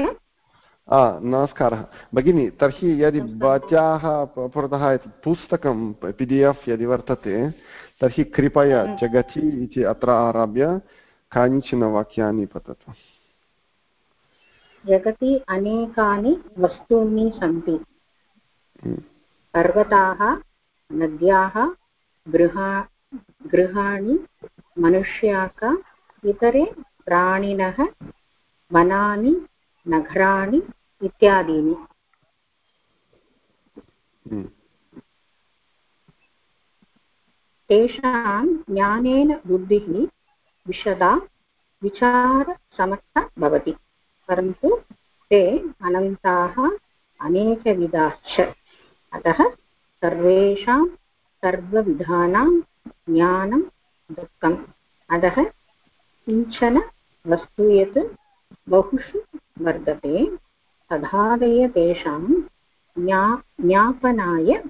नमस्कारः। भगिनि तर्हि यदि भवत्याः पुरतः एतत् पुस्तकं पि डि एफ् यदि वर्तते तर्हि कृपया जगति इति अत्र आरभ्य कानिचन वाक्यानि पततु। जगति अनेकानि वस्तूनि सन्ति। पर्वताः नद्याः गृहा गृहाणि मनुष्याक इतरे प्राणिनः वनानि नगराणि इत्यादीनि। तेषां ज्ञानेन बुद्धिः विशदा विचारसमर्था भवति परन्तु ते अनन्ताः अनेकविधाश्च। अतः सर्वेषां सर्वविधानां ज्ञानं दुःखम्। अतः किंचन वस्तु यत् बहुषु वर्तते तदादय तेषां ज्ञा ज्ञापनाय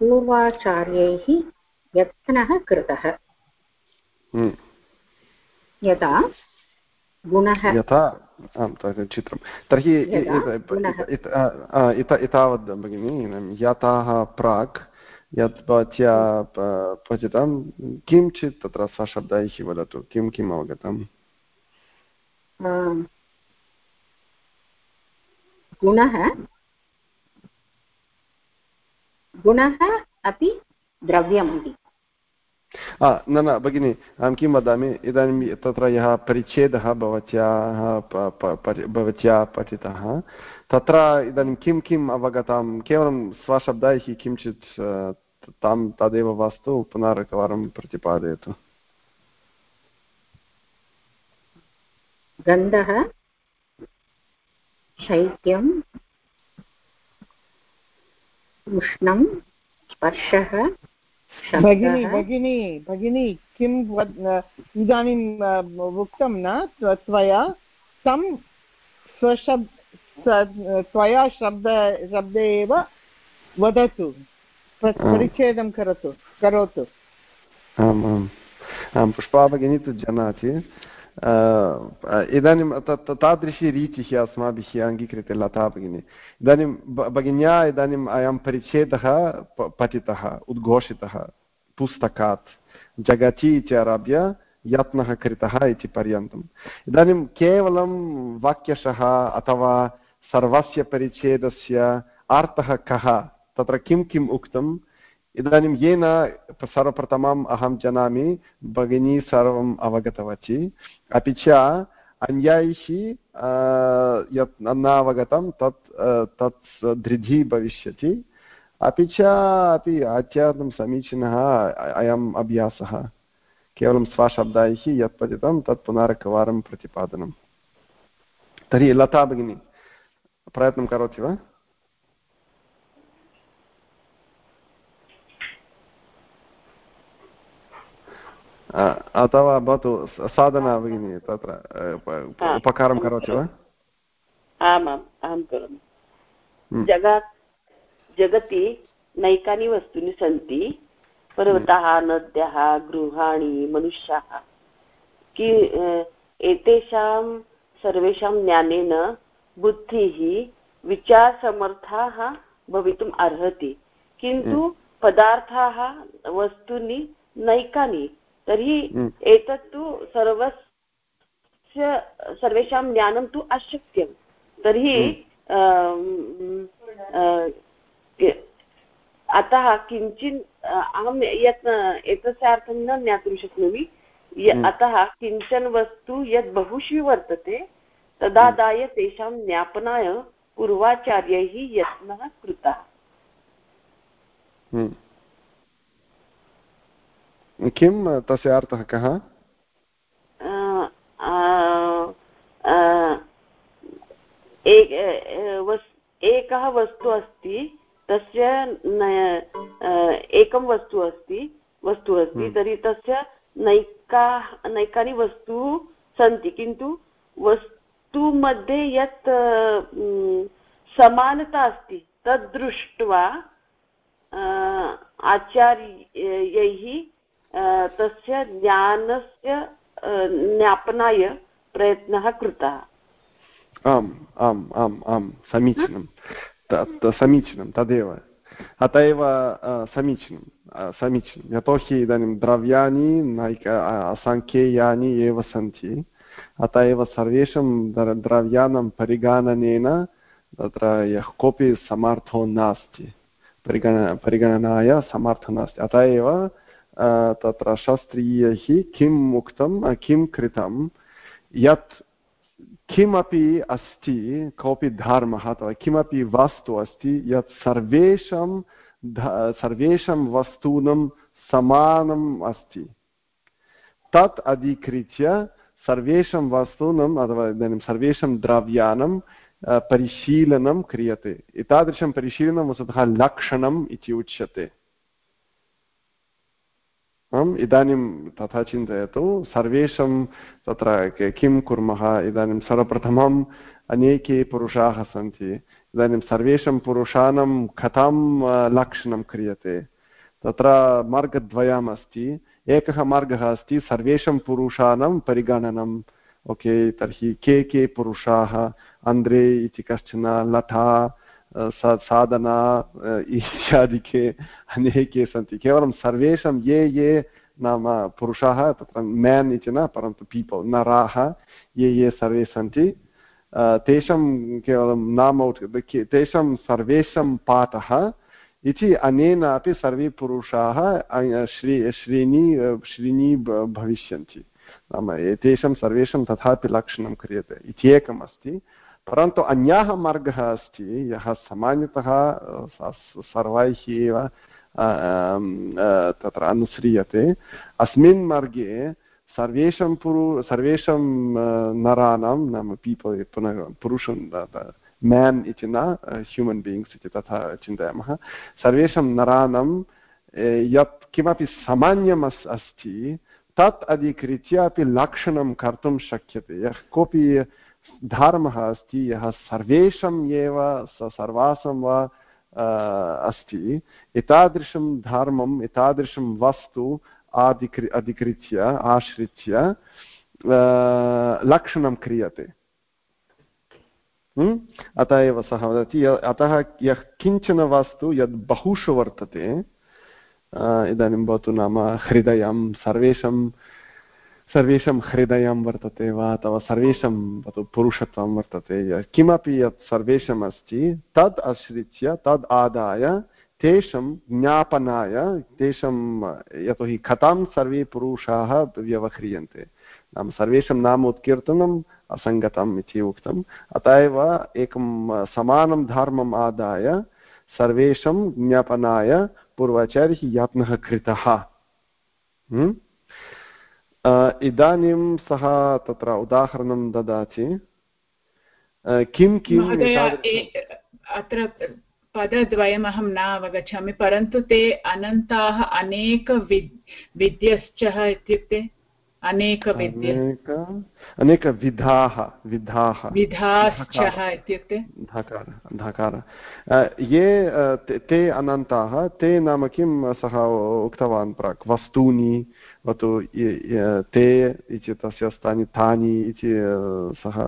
पूर्वाचार्यैः यत्नः कृतः। हम्म। यदा गुणः यथा चित्रं तर्हि एतावद् भगिनि यतः प्राक् यत् भवत्या पठितं किञ्चित् तत्र स्वशब्दैः वदतु किं किम् अवगतम् गुणः गुणः अपि द्रव्यम् इति न न भगिनि अहं किं वदामि इदानीं तत्र यः परिच्छेदः भवत्याः भवत्या पठितः तत्र इदानीं किं किम् अवगतं केवलं स्वशब्दैः किञ्चित् तां तदेव वस्तु पुनरेकवारं प्रतिपादयतु गन्धः शैत्यम् उष्णं स्पर्शः भगिनी भगिनी भगिनी किं इदानीं उक्तं न त्वया तं स्वशब् त्वया शब्द शब्दे एव वदतु परिच्छेदं करोतु करोतु। आम् आम्। आं पुष्पा भगिनी तु जानाति। इदानीं तादृशी रीतिः अस्माभिः अङ्गीक्रियते लता भगिनी इदानीं भगिन्या इदानीम् अयं परिच्छेदः पठितः उद्घोषितः पुस्तकात् जगति इत्यारभ्य यत्नः कृतः इति पर्यन्तम् इदानीं केवलं वाक्यशः अथवा सर्वस्य परिच्छेदस्य अर्थः कः तत्र किं किम् उक्तम् इदानीं येन सर्वप्रथमम् अहं जानामि, भगिनी सर्वम् अवगतवती। अपि च अन्यैः यत् न अवगतं, तत् तत् दृढी भविष्यति। अपि च अपि अत्यन्तं समीचीनः अयम् अभ्यासः। केवलं स्वशब्दैः यत् पठितं, तत् पुनरेकवारं प्रतिपादनं। तर्हि लता भगिनी, प्रयत्नं करोति वा? अथवा भवतु साधना भगिनी तत्र उपकारं करोति वा आमाम् अहं करोमि। जगत् जगति नैकानि वस्तूनि सन्ति पर्वताः नद्यः गृहाणि मनुष्याः कि एतेषां सर्वेषां ज्ञानेन बुद्धिः विचारसमर्थाः भवितुम् अर्हति किन्तु। पदार्थाः वस्तूनि नैकानि तर्हि। एतत्तु सर्वस्य सर्वेषां ज्ञानं तु अशक्यं तर्हि। अतः किञ्चित् अहं यत् एतस्य अर्थं न ज्ञातुं शक्नोमि अतः किञ्चन वस्तु यद् बहुषु वर्तते तदादाय तेषां ज्ञापनाय पूर्वाचार्यैः यत्नः कृतः। किं तस्य अर्थः कः एकः वस्तु अस्ति तस्य एकं वस्तु अस्ति वस्तु अस्ति हम्म। तर्हि तस्य नैका नैकानि वस्तु सन्ति किन्तु वस्तु मध्ये यत् समानता अस्ति तद् दृष्ट्वा आचार्यैः तस्य ज्ञानस्य ज्ञापनाय प्रयत्नः कृतः। आम् आम् आम् आम्, समीचीनं। समीचीनं, तदेव। अत एव समीचीनं समीचीनं। यतोहि इदानीं द्रव्याणि, नैक असङ्ख्येयानि एव सन्ति। अत एव सर्वेषां द्रव्याणां परिगणनेन तत्र यः कोऽपि समर्थो नास्ति। परिगण, परिगणनाय समर्थो नास्ति। अत एव तत्र शास्त्रीयैः किम् उक्तं किं कृतं यत् किमपि अस्ति, कोऽपि धर्मः अथवा किमपि वस्तु अस्ति, यत् सर्वेषां सर्वेषां वस्तूनां समानम् अस्ति। तत् अधिकृत्य सर्वेषां वस्तूनाम् अथवा इदानीं सर्वेषां द्रव्याणां परिशीलनं क्रियते। एतादृशं परिशीलनं वस्तुतः लक्षणम् इति उच्यते। आम्, इदानीं तथा चिन्तयतु। सर्वेषां तत्र किं कुर्मः, इदानीं सर्वप्रथमम् अनेके पुरुषाः सन्ति। इदानीं सर्वेषां पुरुषाणां कथं लक्षणं क्रियते। तत्र मार्गद्वयम् अस्ति। एकः मार्गः अस्ति सर्वेषां पुरुषाणां परिगणनम्। ओके, तर्हि के के पुरुषाः? अन्द्रे इति कश्चन, लता साधना इत्यादिके अनेके सन्ति। केवलं सर्वेषां ये ये नाम पुरुषाः, तत्र मेन् इति न, परन्तु पीपल् नराः, ये ये सर्वे सन्ति। तेषां केवलं नाम तेषां सर्वेषां पाठः इति अनेन अपि सर्वे पुरुषाः श्री श्रेणी श्रेणी भविष्यन्ति। नाम एतेषां सर्वेषां तथापि लक्षणं क्रियते। इति एकम् अस्ति परन्तु अन्यः मार्गः अस्ति, यः सामान्यतः सर्वैः एव तत्र अनुस्रीयते अस्मिन् मार्गे सर्वेषां पुरु, सर्वेषां नराणां, नाम पीपल् पुनः पुरुषं मेन् इति न ह्यूमन् बीङ्ग्स् इति तथा चिन्तयामः। सर्वेषां नराणां यत् किमपि सामान्यम् अस्, अस्ति, तत् अधिकृत्य अपि लक्षणं कर्तुं शक्यते। यः कोऽपि धर्मः अस्ति, यः सर्वेषाम् एव, स सर्वासां वा अस्ति। एतादृशं धर्मम्, एतादृशं वस्तु आधिकृ अधिकृत्य, आश्रित्य लक्षणं क्रियते। अतः एव सः वदति अतः यः किंचन वस्तु यद् बहुषु वर्तते इदानीं भवतु नाम हृदयं, सर्वेषां सर्वेषां हृदयं वर्तते वा अथवा सर्वेषां भवतु पुरुषत्वं वर्तते। किमपि यत् सर्वेषाम् अस्ति तद् आश्रित्य, तद् आदाय, तेषां ज्ञापनाय, तेषां, यतोहि कथां सर्वे पुरुषाः व्यवह्रियन्ते। नाम सर्वेषां नाम उत्कीर्तनम्, असङ्गतम् इति उक्तम्। अतः एव एकं समानं धर्मम् आदाय, सर्वेषां ज्ञापनाय पूर्वाचार्यैः यत्नः कृतः। हम्म? इदानीं सः तत्र उदाहरणं ददाति किं किम् अत्र पदद्वयमहं न अवगच्छामि परन्तु ते अनन्ताः अनेकविद् विद्यश्च इत्युक्ते अनेकविद्य अनेकविधाः विधाः विधाश्चः इत्युक्ते धकार ये ते अनन्ताः ते नाम किं सः उक्तवान् प्राक् वस्तूनि वतु ते इति तस्य स्थानि तानि इति सः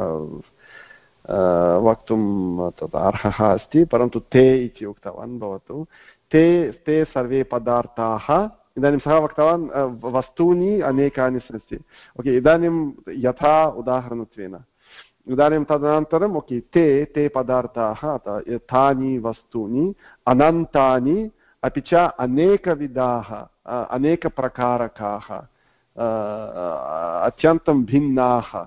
वक्तुं तत् अर्हः अस्ति परन्तु ते इति उक्तवान् भवतु ते ते सर्वे पदार्थाः इदानीं सः उक्तवान् वस्तूनि अनेकानि सन्ति ओके इदानीं यथा उदाहरणत्वेन इदानीं तदनन्तरम् ओके ते ते पदार्थाः तानि वस्तूनि अनन्तानि अपि च अनेकविधाः अनेकप्रकारकाः अत्यन्तं भिन्नाः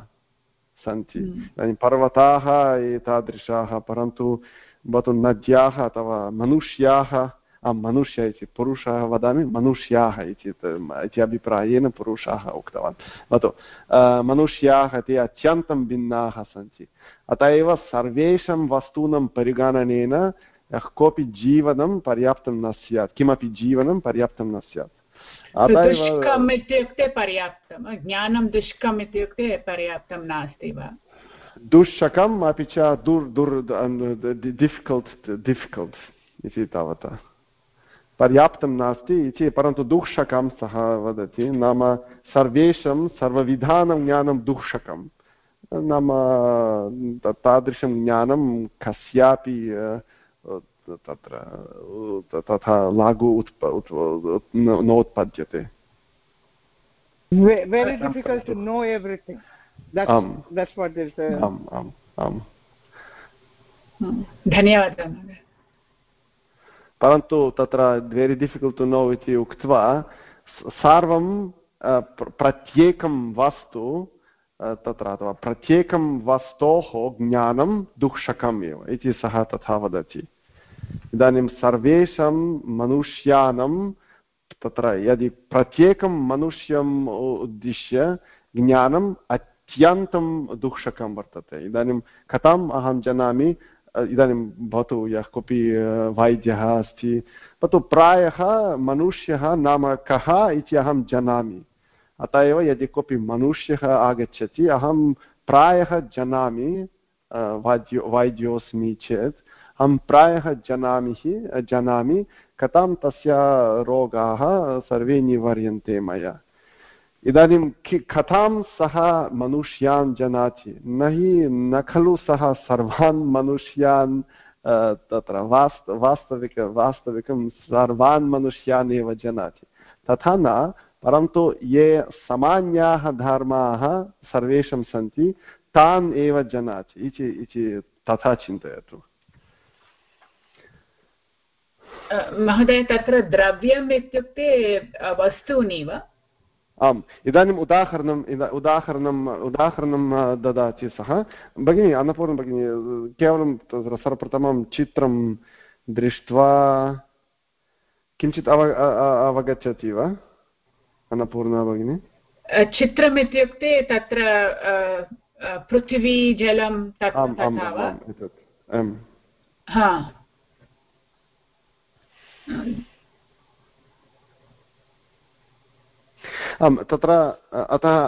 सन्ति. हम्म। इदानीं पर्वताः एतादृशाः परन्तु भवतु नद्याः अथवा मनुष्याः मनुष्य इति पुरुषः वदामि मनुष्याः इति इति अभिप्रायेण पुरुषाः उक्तवान्. भवतु मनुष्याः ते अत्यन्तं भिन्नाः सन्ति. अतः एव सर्वेषां वस्तूनां परिगणनेन कोऽपि जीवनं पर्याप्तं न स्यात् किमपि जीवनं पर्याप्तं न स्यात् दुष्कम् इत्युक्ते पर्याप्तं ज्ञानं दुष्कम् इत्युक्ते पर्याप्तं नास्ति वा दुःशकम् अपि च दुर् दुर् डिफिकल्ट् डिफिकल्ट् इति तावता पर्याप्तं नास्ति इति परन्तु दुःशकं सः वदति नाम सर्वेषां सर्वविधानं ज्ञानं दुःशकं नाम तादृशं ज्ञानं कस्यापि तत्र तथा लागु उत्प नोत्पद्यते very difficult to know everything. That's um, that's what is uh, um um um. धन्यवादः परन्तु तत्र वेरि डिफिकल्ट् टु नो इति उक्त्वा सर्वं प्रत्येकं वस्तु तत्र अथवा प्रत्येकं वस्तोः ज्ञानं दुःशकम् एव इति सः तथा वदति। इदानीं सर्वेषां मनुष्याणां तत्र यदि प्रत्येकं मनुष्यम् उद्दिश्य ज्ञानम् अत्यन्तं दुःशकं वर्तते। इदानीं कथम् अहं जानामि इदानीं भवतु यः कोऽपि वैद्यः अस्ति तत्तु प्रायः मनुष्यः नाम कः इति अहं जानामि। अतः एव यदि कोऽपि मनुष्यः आगच्छति, अहं प्रायः जानामि वाद्यो वैद्योऽस्मि चेत्। अहं प्रायः जानामि जानामि, कथं तस्य रोगाः सर्वे निवार्यन्ते मया। इदानीं कथां सः मनुष्यान् जानाति, न हि, न खलु सः सर्वान् मनुष्यान् तत्र वास्त, वास्तविक, वास्तविकं सर्वान् मनुष्यान् एव जानाति। तथा न, परन्तु ये सामान्याः धर्माः सर्वेषां सन्ति, तान् एव जानाति। इति तथा चिन्तयतु। महोदय तत्र द्रव्यम् इत्युक्ते वस्तूनि वा? आम् इदानीम् उदाहरणम् उदाहरणम् उदाहरणं ददाति सः। भगिनी अन्नपूर्ण भगिनी केवलं तत्र सर्वप्रथमं चित्रं दृष्ट्वा किञ्चित् अव अवगच्छति वा अन्नपूर्णा भगिनी? चित्रम् इत्युक्ते तत्र पृथिवी जलं हा। आम् तत्र अतः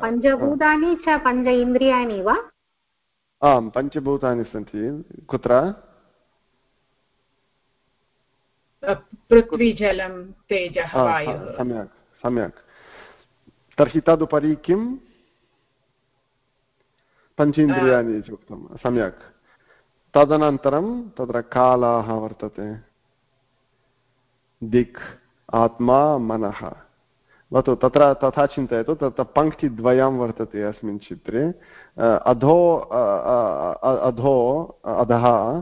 पञ्चभूतानि च पञ्च इन्द्रियाणि वा? आम् पञ्चभूतानि सन्ति। कुत्र? पृथ्वी जलं तेजः सम्यक् सम्यक्। तर्हि तदुपरि किं पञ्चेन्द्रियाणि इति उक्तं। सम्यक्। तदनन्तरं तत्र कालाः वर्तते। दिक् आत्मा मनः। भवतु तत्र तथा चिन्तयतु, तत्र पङ्क्तिद्वयं वर्तते अस्मिन् चित्रे। अधो अधो, अधः,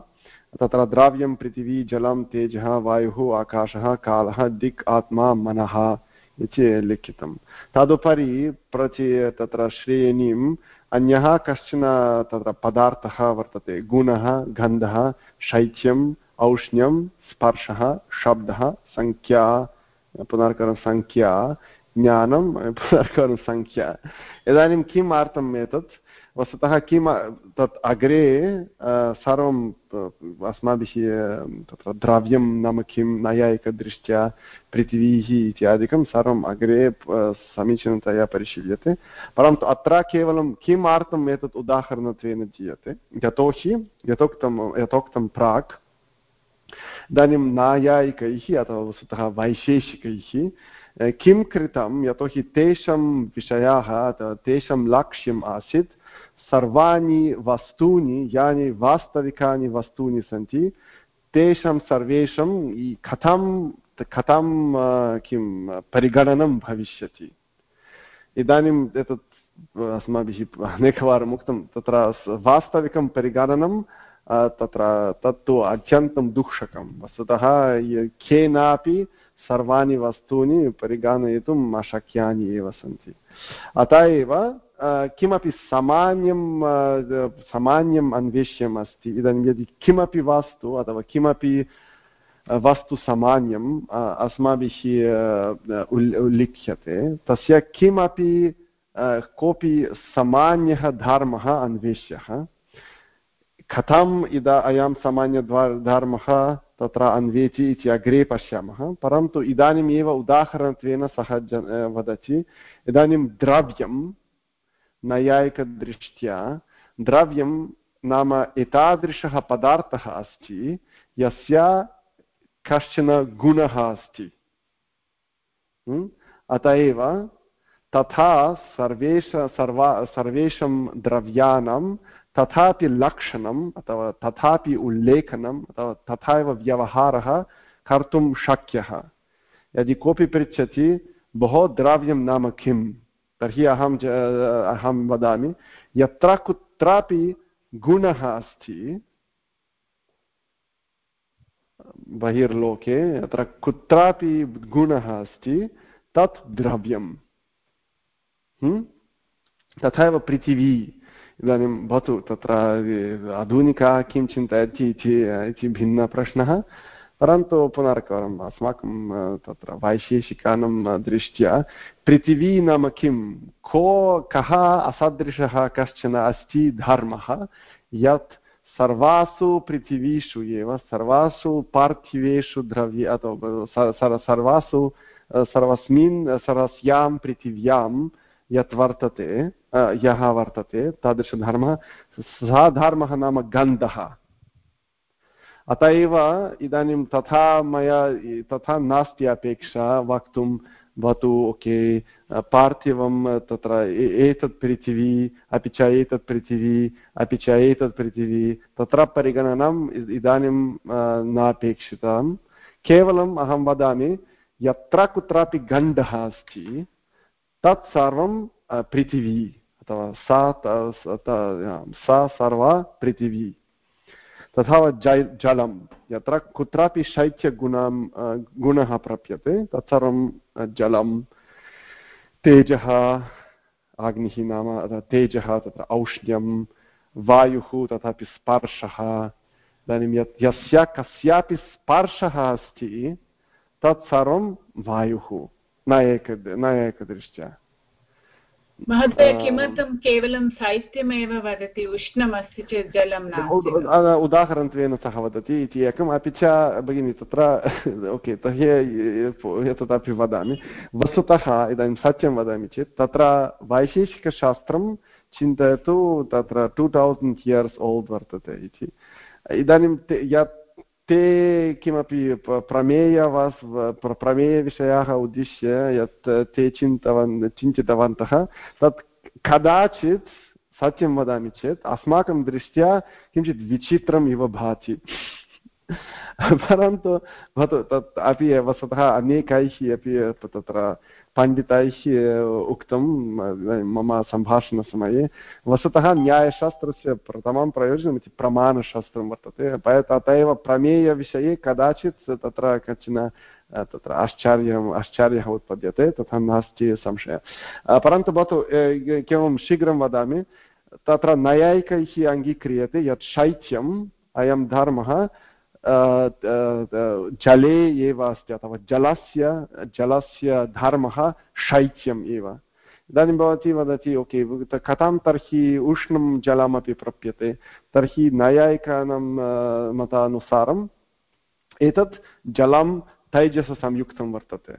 तत्र द्राव्यं पृथिवी, जलं, तेजः, वायुः, आकाशः, कालः, दिक् आत्मा, मनः इति लिखितं तदुपरि प्रचि, तत्र श्रेणीम् अन्यः कश्चन तत्र पदार्थः वर्तते। गुणः, गन्धः, शैत्यम् औष्ण्यं स्पर्शः, शब्दः सङ्ख्या पुनर्करणसङ्ख्या ज्ञानं पुनर्करणसङ्ख्या इदानीं किम् अर्थम् एतत्? वस्तुतः किं तत् अग्रे सर्वम् अस्माभिः तत्र द्रव्यं नाम किं, नैयायिकदृष्ट्या, पृथिवीः इत्यादिकं सर्वम् अग्रे समीचीनतया परिशील्यते। परन्तु अत्र केवलं किम् अर्थम् एतत् उदाहरणत्वेन दीयते यतोहि यथोक्तं यथोक्तं प्राक्, इदानीं नायायिकैः अथवा वस्तुतः वैशेषिकैः किं कृतं, यतोहि तेषां विषयाः तेषां लक्ष्यम् आसीत् सर्वाणि वस्तूनि यानि वास्तविकानि वस्तूनि सन्ति तेषां सर्वेषां कथं कथं किं परिगणनं भविष्यति इदानीम् एतत् अस्माभिः अनेकवारम् उक्तं तत्र वास्तविकं परिगणनं तत्र तत्तु अत्यन्तं दुःखकं वस्तुतः केनापि सर्वाणि वस्तूनि परिगणयितुम् अशक्यानि एव सन्ति अतः एव किमपि सामान्यं सामान्यम् अन्वेष्यम् अस्ति इदानीं यदि किमपि वस्तु अथवा किमपि वस्तु सामान्यम् अस्माभिः उल्लिख्यते तस्य किमपि कोऽपि सामान्यः धर्मः अन्वेष्यः कथम् इदा अयं सामान्यधर्मः तत्र अन्वेति इति अग्रे पश्यामः परन्तु इदानीमेव उदाहरणत्वेन सः वदति इदानीं द्रव्यं नैयायिकदृष्ट्या द्रव्यं नाम एतादृशः पदार्थः अस्ति, यस्य कश्चन गुणः अस्ति। अत एव तथा सर्वेष सर्वा सर्वेषां द्रव्याणां तथापि लक्षणम् अथवा तथापि उल्लेखनम् अथवा तथा एव व्यवहारः कर्तुं शक्यः। यदि कोऽपि पृच्छति, भोः द्रव्यं नाम किं तर्हि अहं अहं वदामि, यत्र कुत्रापि गुणः अस्ति, बहिर्लोके, यत्र कुत्रापि गुणः अस्ति, तत् द्रव्यम्। तथा एव पृथिवी। इदानीं भवतु तत्र, आधुनिकाः किं चिन्तयति इति भिन्नप्रश्नः। परन्तु पुनरेकवारम् अस्माकं तत्र वैशेषिकानां दृष्ट्या पृथिवी नाम किं को कः असदृशः कश्चन अस्ति धर्मः यत् सर्वासु पृथिवीषु एव सर्वासु पार्थिवेषु द्रव्ये अथवा सर्वासु सर्वस्मिन् सर्वस्यां पृथिव्यां यत् वर्तते यः वर्तते तादृशधर्मः सः धर्मः नाम गन्धः अत एव इदानीं तथा मया, तथा नास्ति अपेक्षा वक्तुं भवतु, ओके। पार्थिवं तत्र एतत् पृथिवी, अपि च एतत् पृथिवी, अपि च एतत् पृथिवी। तत्र परिगणनम् इदानीं नापेक्षितं केवलम् अहं वदामि, यत्र कुत्रापि गण्डः अस्ति, तत् पृथिवी, अथवा सा सा सर्वा पृथिवी। तथा जलं यत्र कुत्रापि शैत्यगुणं गुणः प्राप्यते, तत्सर्वं जलं तेजः, अग्निः नाम तेजः, तत्र औष्ण्यं वायुः, तथापि स्पर्शः। इदानीं यत्, यस्य कस्यापि स्पर्शः अस्ति, तत्सर्वं वायुः। न एक, न एकदृष्ट्या। महोदय किमर्थं केवलं शैत्यमेव वदति? उष्णमस्ति चेत् जलं न उदाहरणत्वेन सः वदति इति एकम्। अपि च भगिनि तत्र ओके तर्हि एतदपि वदामि। वस्तुतः इदानीं सत्यं वदामि चेत् तत्र वैशेषिकशास्त्रं चिन्तयतु तत्र टु तौसण्ड् इयर्स् ओल्ड् वर्तते इति। इदानीं यत् ते किमपि प्रमेयवास् प्रमेयविषयाः उद्दिश्य यत् ते चिन्तवन् चिन्तितवन्तः तत् कदाचित् सत्यं वदामि चेत् अस्माकं दृष्ट्या किञ्चित् विचित्रम् इव भाति परन्तु भवतु तत् अपि वस्तुतः अनेकैः अपि तत्र पण्डितैः उक्तं मम सम्भाषणसमये वस्तुतः न्यायशास्त्रस्य प्रथमं प्रयोजनम् इति प्रमाणशास्त्रं वर्तते तत एव प्रमेयविषये कदाचित् तत्र कश्चन तत्र आश्चर्यम् आश्चर्यः उत्पद्यते, तथा नास्ति संशयः। परन्तु भवतु केवलं शीघ्रं वदामि, तत्र नैयायिकैः अङ्गीक्रियते यत् शैत्यम् अयं धर्मः जले एव अस्ति अथवा जलस्य जलस्य धर्मः शैत्यम् एव। इदानीं भवती वदति, ओके कथं तर्हि उष्णं जलमपि प्राप्यते? तर्हि नैयायिकानां मतानुसारम् एतत् जलं तैजससंयुक्तं वर्तते।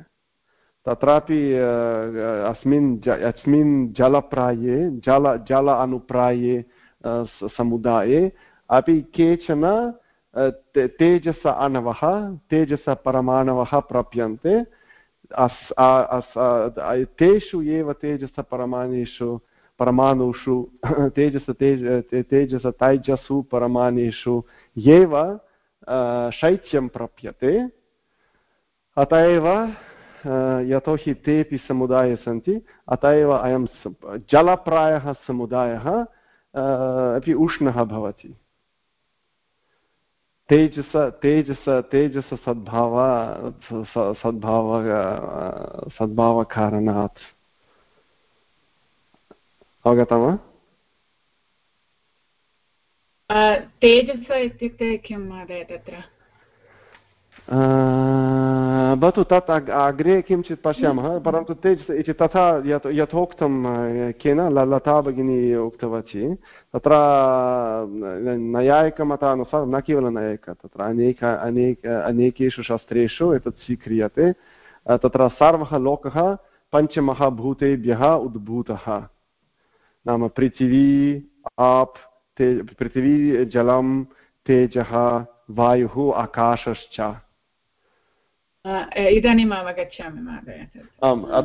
तत्रापि अस्मिन् अस्मिन् जलप्राये, जल जल अनुप्राये समुदाये अपि केचन तेजस अणवः तेजसपरमाणवः प्राप्यन्ते। तेषु एव तेजसपरमाणेषु परमाणुषु, तेजस, तेज तेजस तैजसु परमाणेषु एव शैत्यं प्राप्यते। अत एव यतोहि तेपि समुदाये सन्ति, अत एव अयं जलप्रायः समुदायः अपि उष्णः भवति। तेजस तेजस तेजस सद्भाव सद्भाव सद्भावकारणात् अवगतं वा तेजस इत्युक्ते किं महोदय तत्र भवतु तत् अग्रे किञ्चित् पश्यामः परन्तु तेजस् इति तथा यत् यथोक्तं केन लता भगिनी उक्तवती तत्र नैयायिकमतानुसारं न केवलं नैयायिक तत्र अनेक अनेक अनेकेषु शास्त्रेषु एतत् स्वीक्रियते तत्र सर्वः लोकः पञ्चमहाभूतेभ्यः उद्भूतः नाम पृथिवी आप् ते पृथिवी जलं तेजः वायुः आकाशश्च इदानीम् अवगच्छामि महोदय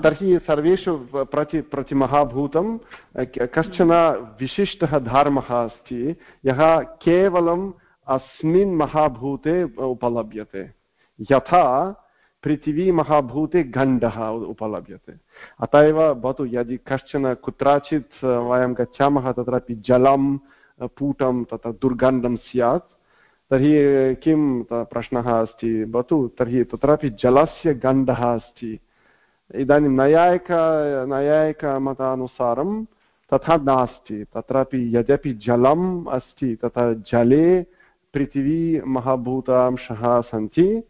तर्हि सर्वेषु प्रति, प्रतिमहाभूतं कश्चन विशिष्टः धर्मः अस्ति, यः केवलम् अस्मिन् महाभूते उपलभ्यते, यथा पृथिवीमहाभूते गण्डः उपलभ्यते। अत एव भवतु, यदि कश्चन कुत्रचित् वयं गच्छामः, तत्रापि जलं, पूटं, तत्र दुर्गन्धं स्यात् तर्हि किं प्रश्नः अस्ति? भवतु, तर्हि तत्रापि जलस्य गन्धः अस्ति। इदानीं नैयायिक, नैयायिकमतानुसारं तथा नास्ति। तत्रापि यद्यपि जलम् अस्ति, तथा जले पृथिवी महाभूतांशः सन्ति,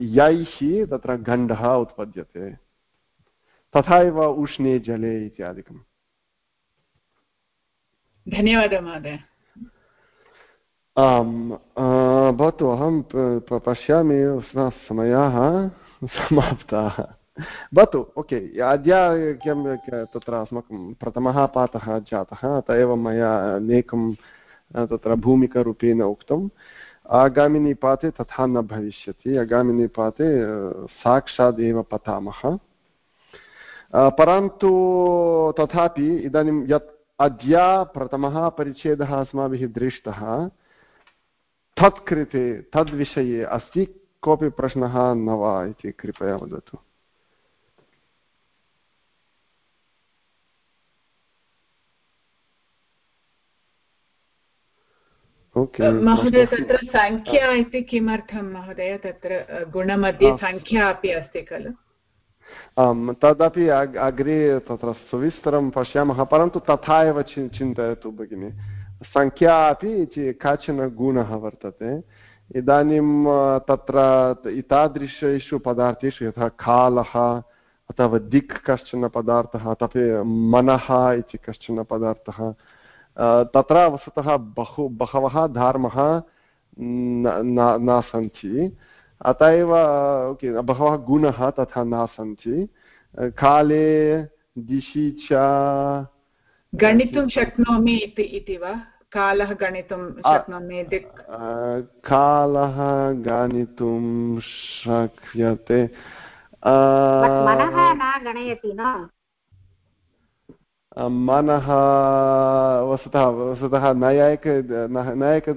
यैः तत्र गण्डः उत्पद्यते। तथा एव उष्णे जले इत्यादिकम्। धन्यवादः महोदय। आम् भवतु अहं पश्यामि समयाः समाप्ताः भवतु ओके अद्य किं तत्र अस्माकं प्रथमः पाठः जातः अत एव मया अनेकं तत्र भूमिकारूपेण उक्तं आगामिनिपाते तथा न भविष्यति आगामिनिपाते साक्षादेव पठामः परन्तु तथापि इदानीं यत् अद्य प्रथमः परिच्छेदः अस्माभिः दृष्टः तत्कृते तद्विषये अस्ति कोऽपि प्रश्नः न वा इति कृपया वदतु। महोदय तत्र सङ्ख्या इति किमर्थं महोदय? तत्र गुणमध्ये सङ्ख्या अपि अस्ति खलु? आम् तदपि अग्रे तत्र सुविस्तरं पश्यामः परन्तु तथा एव चिन्तयतु भगिनि। सङ्ख्या अपि काचन गुणः वर्तते। इदानीं तत्र एतादृशेषु पदार्थेषु यथा कालः अथवा दिक् कश्चन पदार्थः तपि मनः इति कश्चन पदार्थः तत्र वस्तुतः बहु बहवः धर्मः न सन्ति। अत एव बहवः गुणः तथा न सन्ति। काले दिशि च गणितुं शक्नोमि इति वा? कालः गणितुं शक्नोमि इति। कालः गणितुं शक्यते। मनः न गणयति न? मनः वस्तुतः वस्तुतः नैयायिक नैयायिक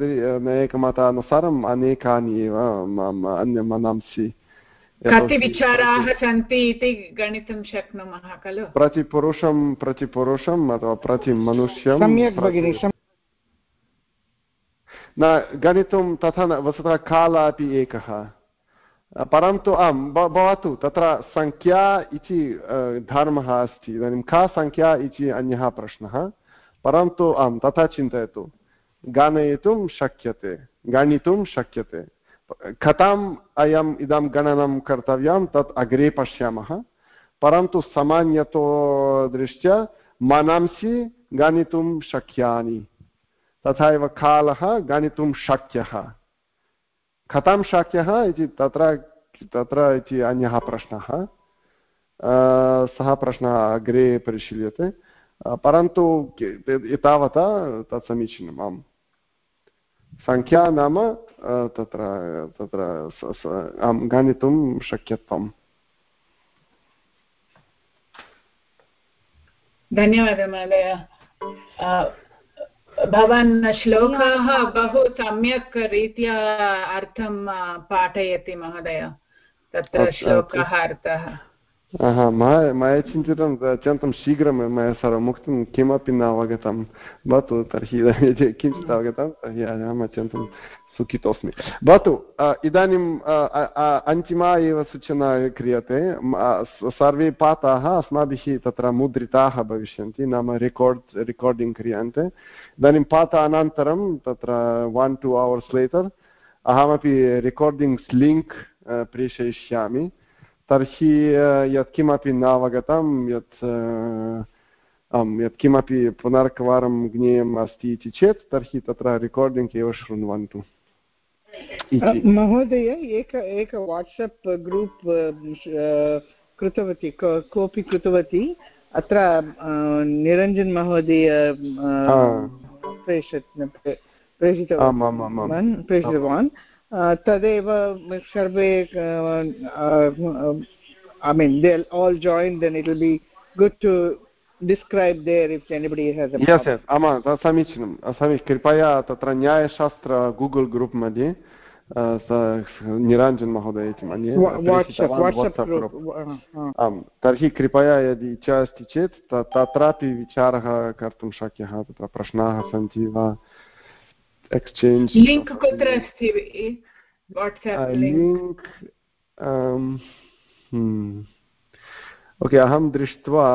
नैयायिकमतानुसारम् अनेकानि एव अन्य मनांसि कति विचाराः सन्ति इति गणितुं शक्नुमः खलु प्रतिपुरुषं प्रतिपुरुषम् अथवा प्रतिमनुष्यं सम्यक् भगिनि न गणितुं तथा न वस्तुतः कालः अपि एकः परन्तु आं भवतु तत्र सङ्ख्या इति धर्मः अस्ति इदानीं का सङ्ख्या इति अन्यः प्रश्नः परन्तु आं तथा चिन्तयतु गणयितुं शक्यते गणितुं शक्यते कथाम् अयम् इदं गणनं कर्तव्यं, तत् अग्रे पश्यामः। परन्तु सामान्यतो दृष्ट्या मनांसि गणितुं शक्यानि, तथा एव कालः गणितुं शक्यः। कथं शक्यः इति तत्र तत्र इति अन्यः प्रश्नः। सः प्रश्नः अग्रे परिशील्यते। परन्तु एतावता तत् समीचीनम्। आम्। सङ्ख्या नाम तत्र तत्र आं गणितुं शक्यत्वम्। धन्यवादः महोदय। भवान् श्लोकाः बहु सम्यक् रीत्या अर्थं पाठयति महोदय। तत्र श्लोकः अर्थः। मया चिन्तितं अत्यन्तं शीघ्रं मया सर्वम् उक्तं किमपि न अवगतं भवतु तर्हि किञ्चित् अवगतं तर्हि अहम् अत्यन्तं सुखितोऽस्मि भवतु इदानीम् अन्तिमा एव सूचना क्रियते सर्वे पाठाः अस्माभिः तत्र मुद्रिताः भविष्यन्ति नाम रेकार्ड् रेकार्डिङ्ग् क्रियन्ते इदानीं पाठानन्तरं तत्र वन् टु अवर्स् लेटर् अहमपि रेकार्डिङ्ग्स् लिङ्क् प्रेषयिष्यामि तर्हि यत्किमपि न अवगतं यत् आं यत्किमपि पुनर्कवारं ज्ञेयम् अस्ति इति चेत् तर्हि तत्र रेकार्डिङ्ग् एव शृण्वन्तु महोदय एक एक वाट्सप् ग्रूप् कृतवती कोऽपि कृतवती अत्र निरञ्जन् महोदय प्रेषितवान् प्रेषितवान् तदेव सर्वे I mean they'll all join then it will be good to describe there if anybody has a yes yes. आमा समीचीनं समीचीनं कृपया तत्र न्यायशास्त्र गूगल् ग्रूप् मध्ये निराञ्जन् महोदय इति मन्ये आम् तर्हि कृपया यदि इच्छा अस्ति चेत् तत्रापि विचारः कर्तुं शक्यः तत्र प्रश्नाः सन्ति वा एक्स्चेञ्ज् लिङ्क् कुत्र अस्ति लिङ्क् ओके अहं दृष्ट्वा